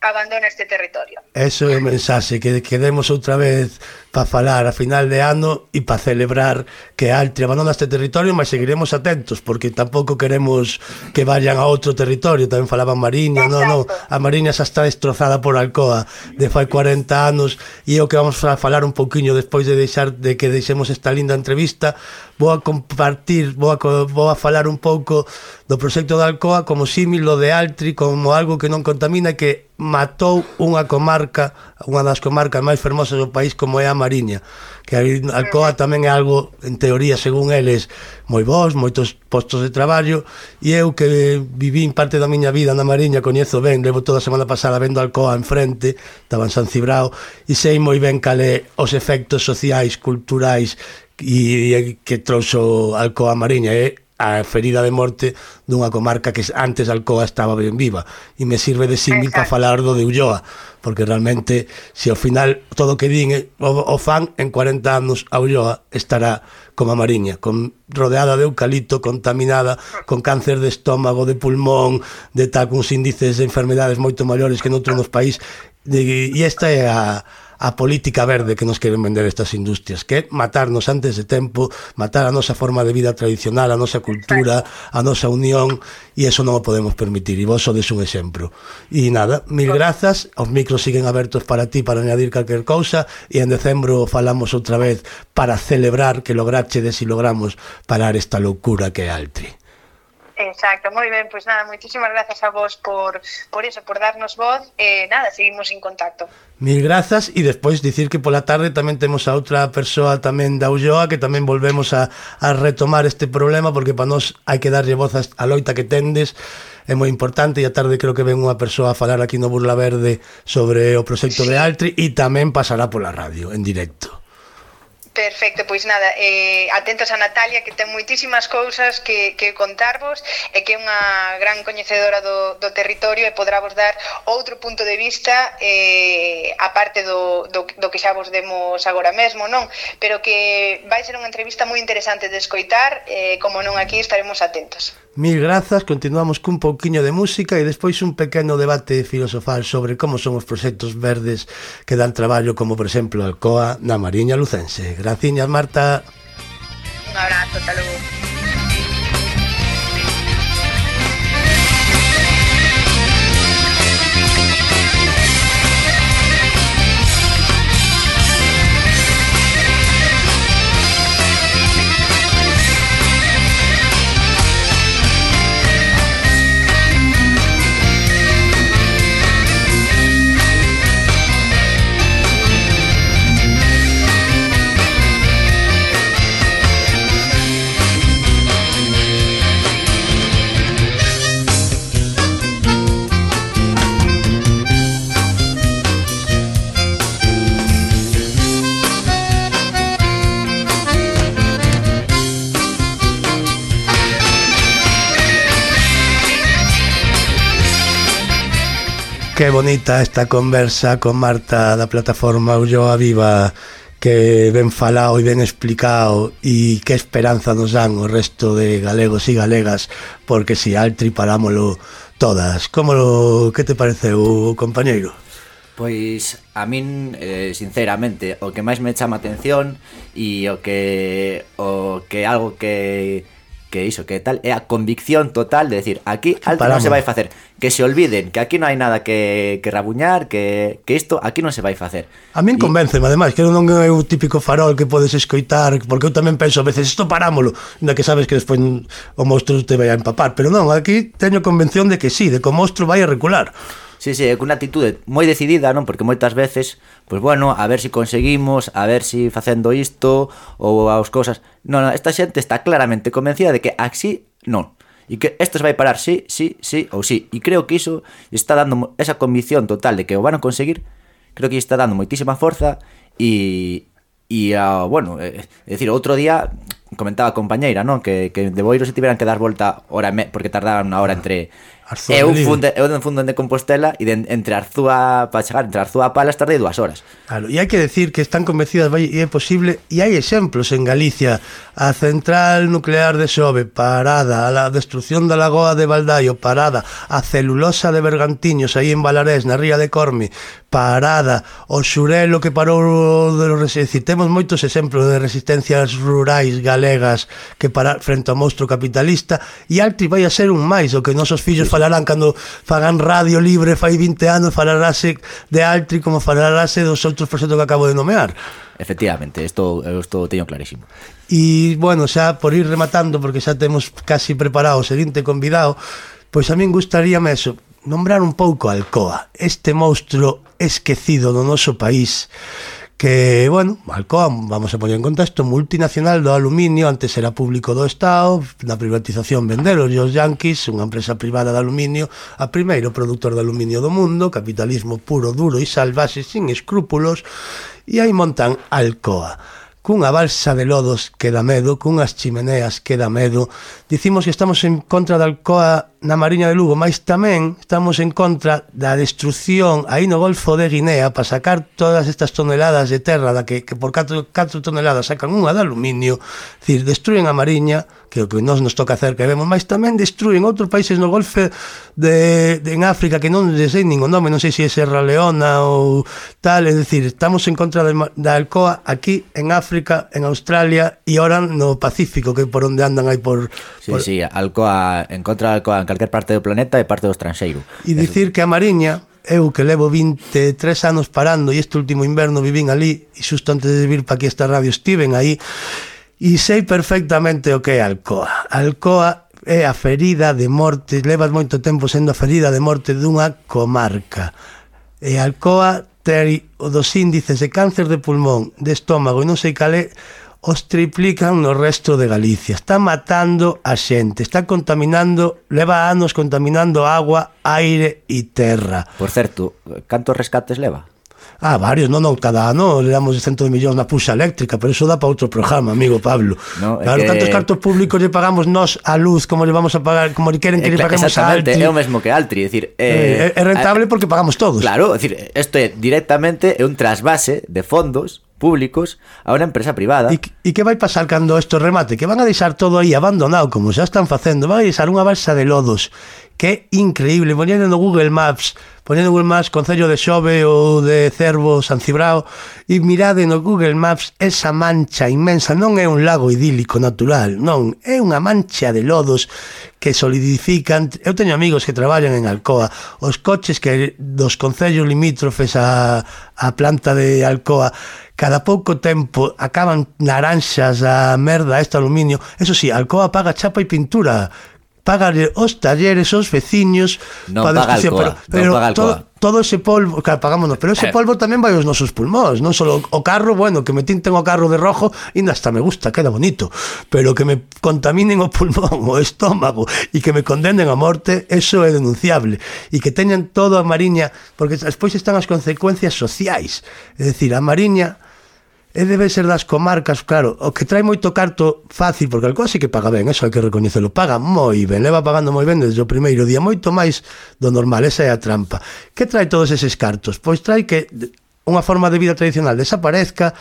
abandona este territorio.
Eso é o mensaxe que quedemos outra vez para falar a final de ano e para celebrar que Altri abandona este territorio, mas seguiremos atentos, porque tampouco queremos que vayan a outro territorio, tamén falaban Mariña, non, non, a Mariña xa está destrozada por Alcoa, de fai 40 anos, e o que vamos a falar un pouquiño despois de deixar de que deixemos esta linda entrevista, vou a compartir, vou a, vou a falar un pouco do proxecto da Alcoa como símilo de Altri, como algo que non contamina, que matou unha comarca, unha das comarcas máis fermosas do país como é a Mariña que aí Alcoa tamén é algo, en teoría, según eles, moi bons, moitos postos de traballo, e eu que vivín parte da miña vida na Mariña, coñezo ben, levo toda a semana pasada vendo Alcoa enfrente, estaba en San Cibrao, e sei moi ben cale os efectos sociais, culturais, e, e que trouxo Alcoa a Mariña, é a ferida de morte dunha comarca que antes Alcoa estaba ben viva. E me sirve de símil para falar do de Ulloa porque realmente se ao final todo que din eh, o, o fan en 40 anos a Ulloa estará como a Mariña con, rodeada de eucalipto, contaminada con cáncer de estómago, de pulmón de tal, cuns índices de enfermedades moito maiores que noutro nos país. E esta é a a política verde que nos queren vender estas industrias, que é matarnos antes de tempo, matar a nosa forma de vida tradicional, a nosa cultura, a nosa unión, e eso non o podemos permitir, e vos sodes un exemplo. E nada, mil grazas, os micros siguen abertos para ti para añadir calquer cousa, e en decembro falamos outra vez para celebrar que lograchedes e logramos parar esta loucura que é Altri.
Exacto, moi ben, pois nada, moitísimas grazas a vos por, por eso, por darnos voz, e eh, nada, seguimos en contacto.
Mil grazas e despois dicir que pola tarde tamén temos a outra persoa tamén da Ulloa que tamén volvemos a, a retomar este problema porque para nós hai que darlle voz a loita que tendes. É moi importante. E a tarde creo que ven unha persoa a falar aquí no Burla Verde sobre o proxecto de Altri e tamén pasará pola radio en directo.
Perfecto, pois nada, eh, atentos a Natalia que ten moitísimas cousas que, que contarvos e que é unha gran coñecedora do, do territorio e podrá vos dar outro punto de vista eh, aparte do, do, do que xa vos demos agora mesmo, non? Pero que vai ser unha entrevista moi interesante de escoitar, eh, como non aquí estaremos atentos.
Mil grazas, continuamos cun pouquiño de música e despois un pequeno debate filosofal sobre como son os proxectos verdes que dan traballo, como por exemplo Alcoa na Mariña Lucense. Graciñas, Marta.
Un abrazo, saludos.
Que bonita esta conversa con Marta da plataforma Ulloa Viva que ben falado e ben explicado e que esperanza nos dan o resto de galegos e galegas porque si altri parámolo todas. Como lo, que te pareceu, compañeiro?
Pois a min, eh, sinceramente, o que máis me chama atención e o que o que algo que que iso, que tal, é a convicción total de decir, aquí alto non se vai facer, que se olviden, que aquí non hai nada que, que rabuñar, que, que isto aquí non se vai facer.
A min convence, ademais, que non é o típico farol que podes escoitar, porque eu tamén penso a veces, isto parámolo, na que sabes que despois o monstro te vai a empapar, pero non, aquí teño convención de que sí, de que o monstro vai a recular.
Sí, sí, con unha atitude moi decidida, non? Porque moitas veces, pois bueno, a ver si conseguimos, a ver si facendo isto ou as cousas. Non, non, esta xente está claramente convencida de que así non. E que isto se vai parar sí, sí, sí ou sí. E creo que iso está dando esa convicción total de que o van a conseguir. Creo que está dando moitísima forza e e a, bueno, é, é dicir, día comentaba a compañeira, non? Que, que de Boiro se tiveran que dar volta hora me, porque tardaban unha hora entre
Arzúa
eu,
fun
de, eu fundo de Compostela e de, entre Arzúa para chegar entre Arzúa a Palas tardei dúas horas.
Claro, e hai que decir que están convencidas vai e é posible e hai exemplos en Galicia. A central nuclear de Xove, parada, a la destrucción da lagoa de Baldaio, parada, a celulosa de Bergantiños aí en Valarés na ría de Corme, parada, o xurelo que parou de los decir, temos moitos exemplos de resistencias rurais galegas que para frente ao monstro capitalista e Altri vai a ser un máis o que nosos fillos sí falarán cando fagan radio libre fai 20 anos falarase de Altri como falarase dos outros proxectos que acabo de nomear.
Efectivamente, isto, isto teño clarísimo.
E, bueno, xa por ir rematando porque xa temos casi preparado o seguinte convidado pois a min gustaríame eso nombrar un pouco a Alcoa este monstruo esquecido do noso país que, bueno, Malcom, vamos a poñer en contexto, multinacional do aluminio, antes era público do Estado, na privatización venderon os Yankees, unha empresa privada de aluminio, a primeiro produtor de aluminio do mundo, capitalismo puro, duro e salvaxe, sin escrúpulos, e aí montan Alcoa cunha balsa de lodos que dá medo, cunhas chimeneas que dá medo. Dicimos que estamos en contra da Alcoa na Mariña de Lugo, mas tamén estamos en contra da destrucción aí no Golfo de Guinea para sacar todas estas toneladas de terra da que, que por 4, 4 toneladas sacan unha de aluminio, dicir, destruen a Mariña, que o que nos nos toca hacer que vemos, mas tamén destruen outros países no Golfo de, de en África que non sei ningún nome, non sei se é Serra Leona ou tal, é dicir, estamos en contra de, da Alcoa aquí en África África, en Australia e ahora no Pacífico, que por onde andan aí por...
Sí,
por...
sí, Alcoa, en contra Alcoa en calquer parte do planeta e parte do estranxeiro.
E dicir que a Mariña, eu que levo 23 anos parando e este último inverno vivín ali e xusto antes de vir para aquí esta radio estiven aí e sei perfectamente o que é Alcoa. Alcoa é a ferida de morte, levas moito tempo sendo a ferida de morte dunha comarca. E Alcoa ter dos índices de cáncer de pulmón, de estómago e non sei calé, os triplican no resto de Galicia. Está matando a xente, está contaminando, leva anos contaminando agua, aire e terra.
Por certo, cantos rescates leva?
Ah, varios, non, non, cada ano le damos 100 millóns na puxa eléctrica, pero eso dá para outro programa, amigo Pablo.
No,
claro,
que...
tantos cartos públicos lle pagamos nós a luz como le vamos a pagar, como lle queren que
eh,
lle paguemos a Altri.
É o mesmo que Altri, decir,
eh, é, é rentable porque pagamos todos.
Claro, decir, isto é directamente é un trasvase de fondos públicos a unha empresa privada.
E, e que vai pasar cando isto remate? Que van a deixar todo aí abandonado, como xa están facendo. Van a deixar unha balsa de lodos que é increíble. Poñendo no Google Maps ponede Google Maps Concello de Xove ou de Cervo, San Cibrao e mirade no Google Maps esa mancha inmensa, non é un lago idílico natural, non, é unha mancha de lodos que solidifican. Eu teño amigos que traballan en Alcoa. Os coches que dos concellos limítrofes a, a planta de Alcoa cada pouco tempo acaban naranxas a merda, este aluminio. Eso sí, Alcoa paga chapa e pintura pagan os talleres, os veciños
non
para
paga alcoa,
pero, pero
non paga
todo, todo ese polvo, claro, pagámonos pero ese
eh.
polvo tamén vai aos nosos pulmóns non só o carro, bueno, que me tinten o carro de rojo ainda hasta me gusta, queda bonito pero que me contaminen o pulmón [laughs] o estómago e que me condenen a morte eso é denunciable e que teñan todo a mariña, porque despois están as consecuencias sociais é dicir, a mariña E debe ser das comarcas, claro, o que trae moito carto fácil, porque Alcoa sí que paga ben, eso hai que recoñecelo, paga moi ben, leva pagando moi ben desde o primeiro día, moito máis do normal, esa é a trampa. Que trae todos eses cartos? Pois trae que unha forma de vida tradicional desaparezca,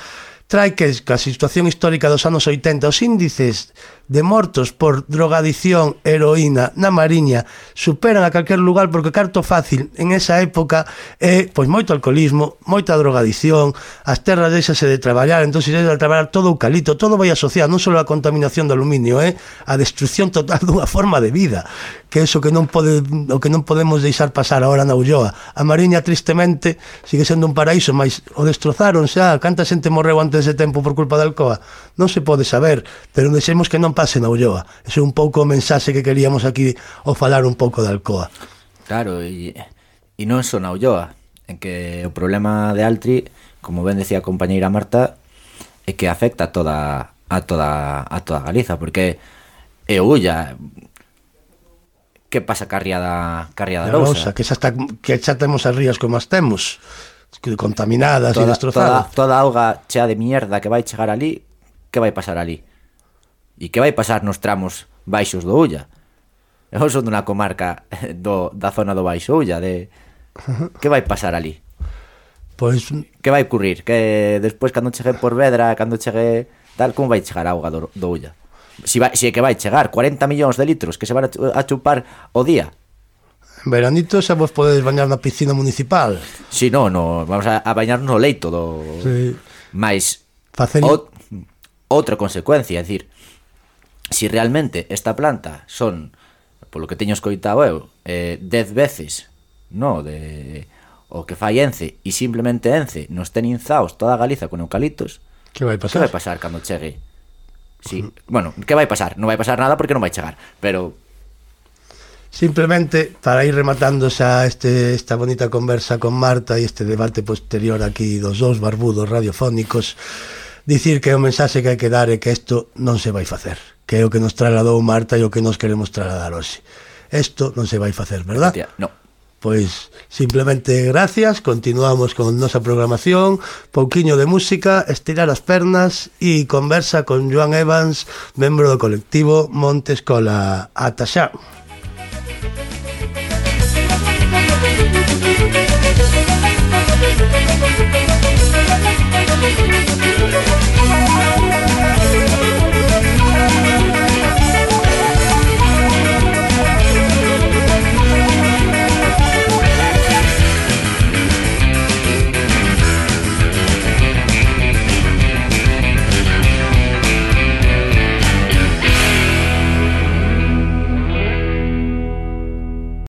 trae que a situación histórica dos anos 80 os índices de mortos por drogadicción heroína na Mariña superan a calquer lugar porque carto fácil en esa época é pois moito alcoholismo, moita drogadicción, as terras deixase de traballar, entón se deixa de traballar todo o calito, todo vai asociado non só a contaminación do aluminio, é eh? a destrucción total [laughs] dunha forma de vida que é iso que non pode, o que non podemos deixar pasar agora na Ulloa. A Mariña, tristemente, sigue sendo un paraíso, mas o destrozaron xa, canta xente morreu antes de tempo por culpa da Alcoa. Non se pode saber, pero deixemos que non pase na Ulloa. Ese é un pouco o mensaxe que queríamos aquí o falar un pouco da Alcoa.
Claro, e, e non só na Ulloa, en que o problema de Altri, como ben decía a compañeira Marta, é que afecta a toda a toda a toda Galiza, porque é Ulla que pasa ca ría da, ca ría da Lousa.
Lousa que xa, está, que xa temos as rías como as temos contaminadas
toda, e
destrozadas
toda, toda a auga chea de mierda que vai chegar ali que vai pasar ali e que vai pasar nos tramos baixos do Ulla eu son dunha comarca [laughs] do, da zona do Baixo Ulla de... [laughs] que vai pasar ali
Pois...
Que vai ocurrir? Que despois cando chegue por Vedra, cando chegue tal, como vai chegar a auga do, do Ulla? si, vai, si é que vai chegar 40 millóns de litros que se van a chupar o día
Veranito xa vos podedes bañar na piscina municipal.
Si, sí, no, no, vamos a, a bañarnos no leito do...
Sí.
Mais,
Facen...
o, outra consecuencia, é dicir, si realmente esta planta son, polo que teño escoitado eu, eh, 10 veces, no, de o que fai Ence e simplemente Ence nos ten inzaos toda Galiza con eucaliptos,
que vai pasar?
Que vai pasar cando chegue Sí. Bueno, que vai pasar? Non vai pasar nada porque non vai chegar, pero
Simplemente para ir rematando xa este, esta bonita conversa con Marta e este debate posterior aquí dos dous barbudos radiofónicos dicir que o mensaxe que hai que dar é que isto non se vai facer que é o que nos trasladou Marta e o que nos queremos trasladar hoxe isto non se vai facer, verdad?
No.
Pois simplemente gracias, continuamos con nosa programación, pouquiño de música, estirar as pernas e conversa con Joan Evans, membro do colectivo Monte Escola. Ata xa.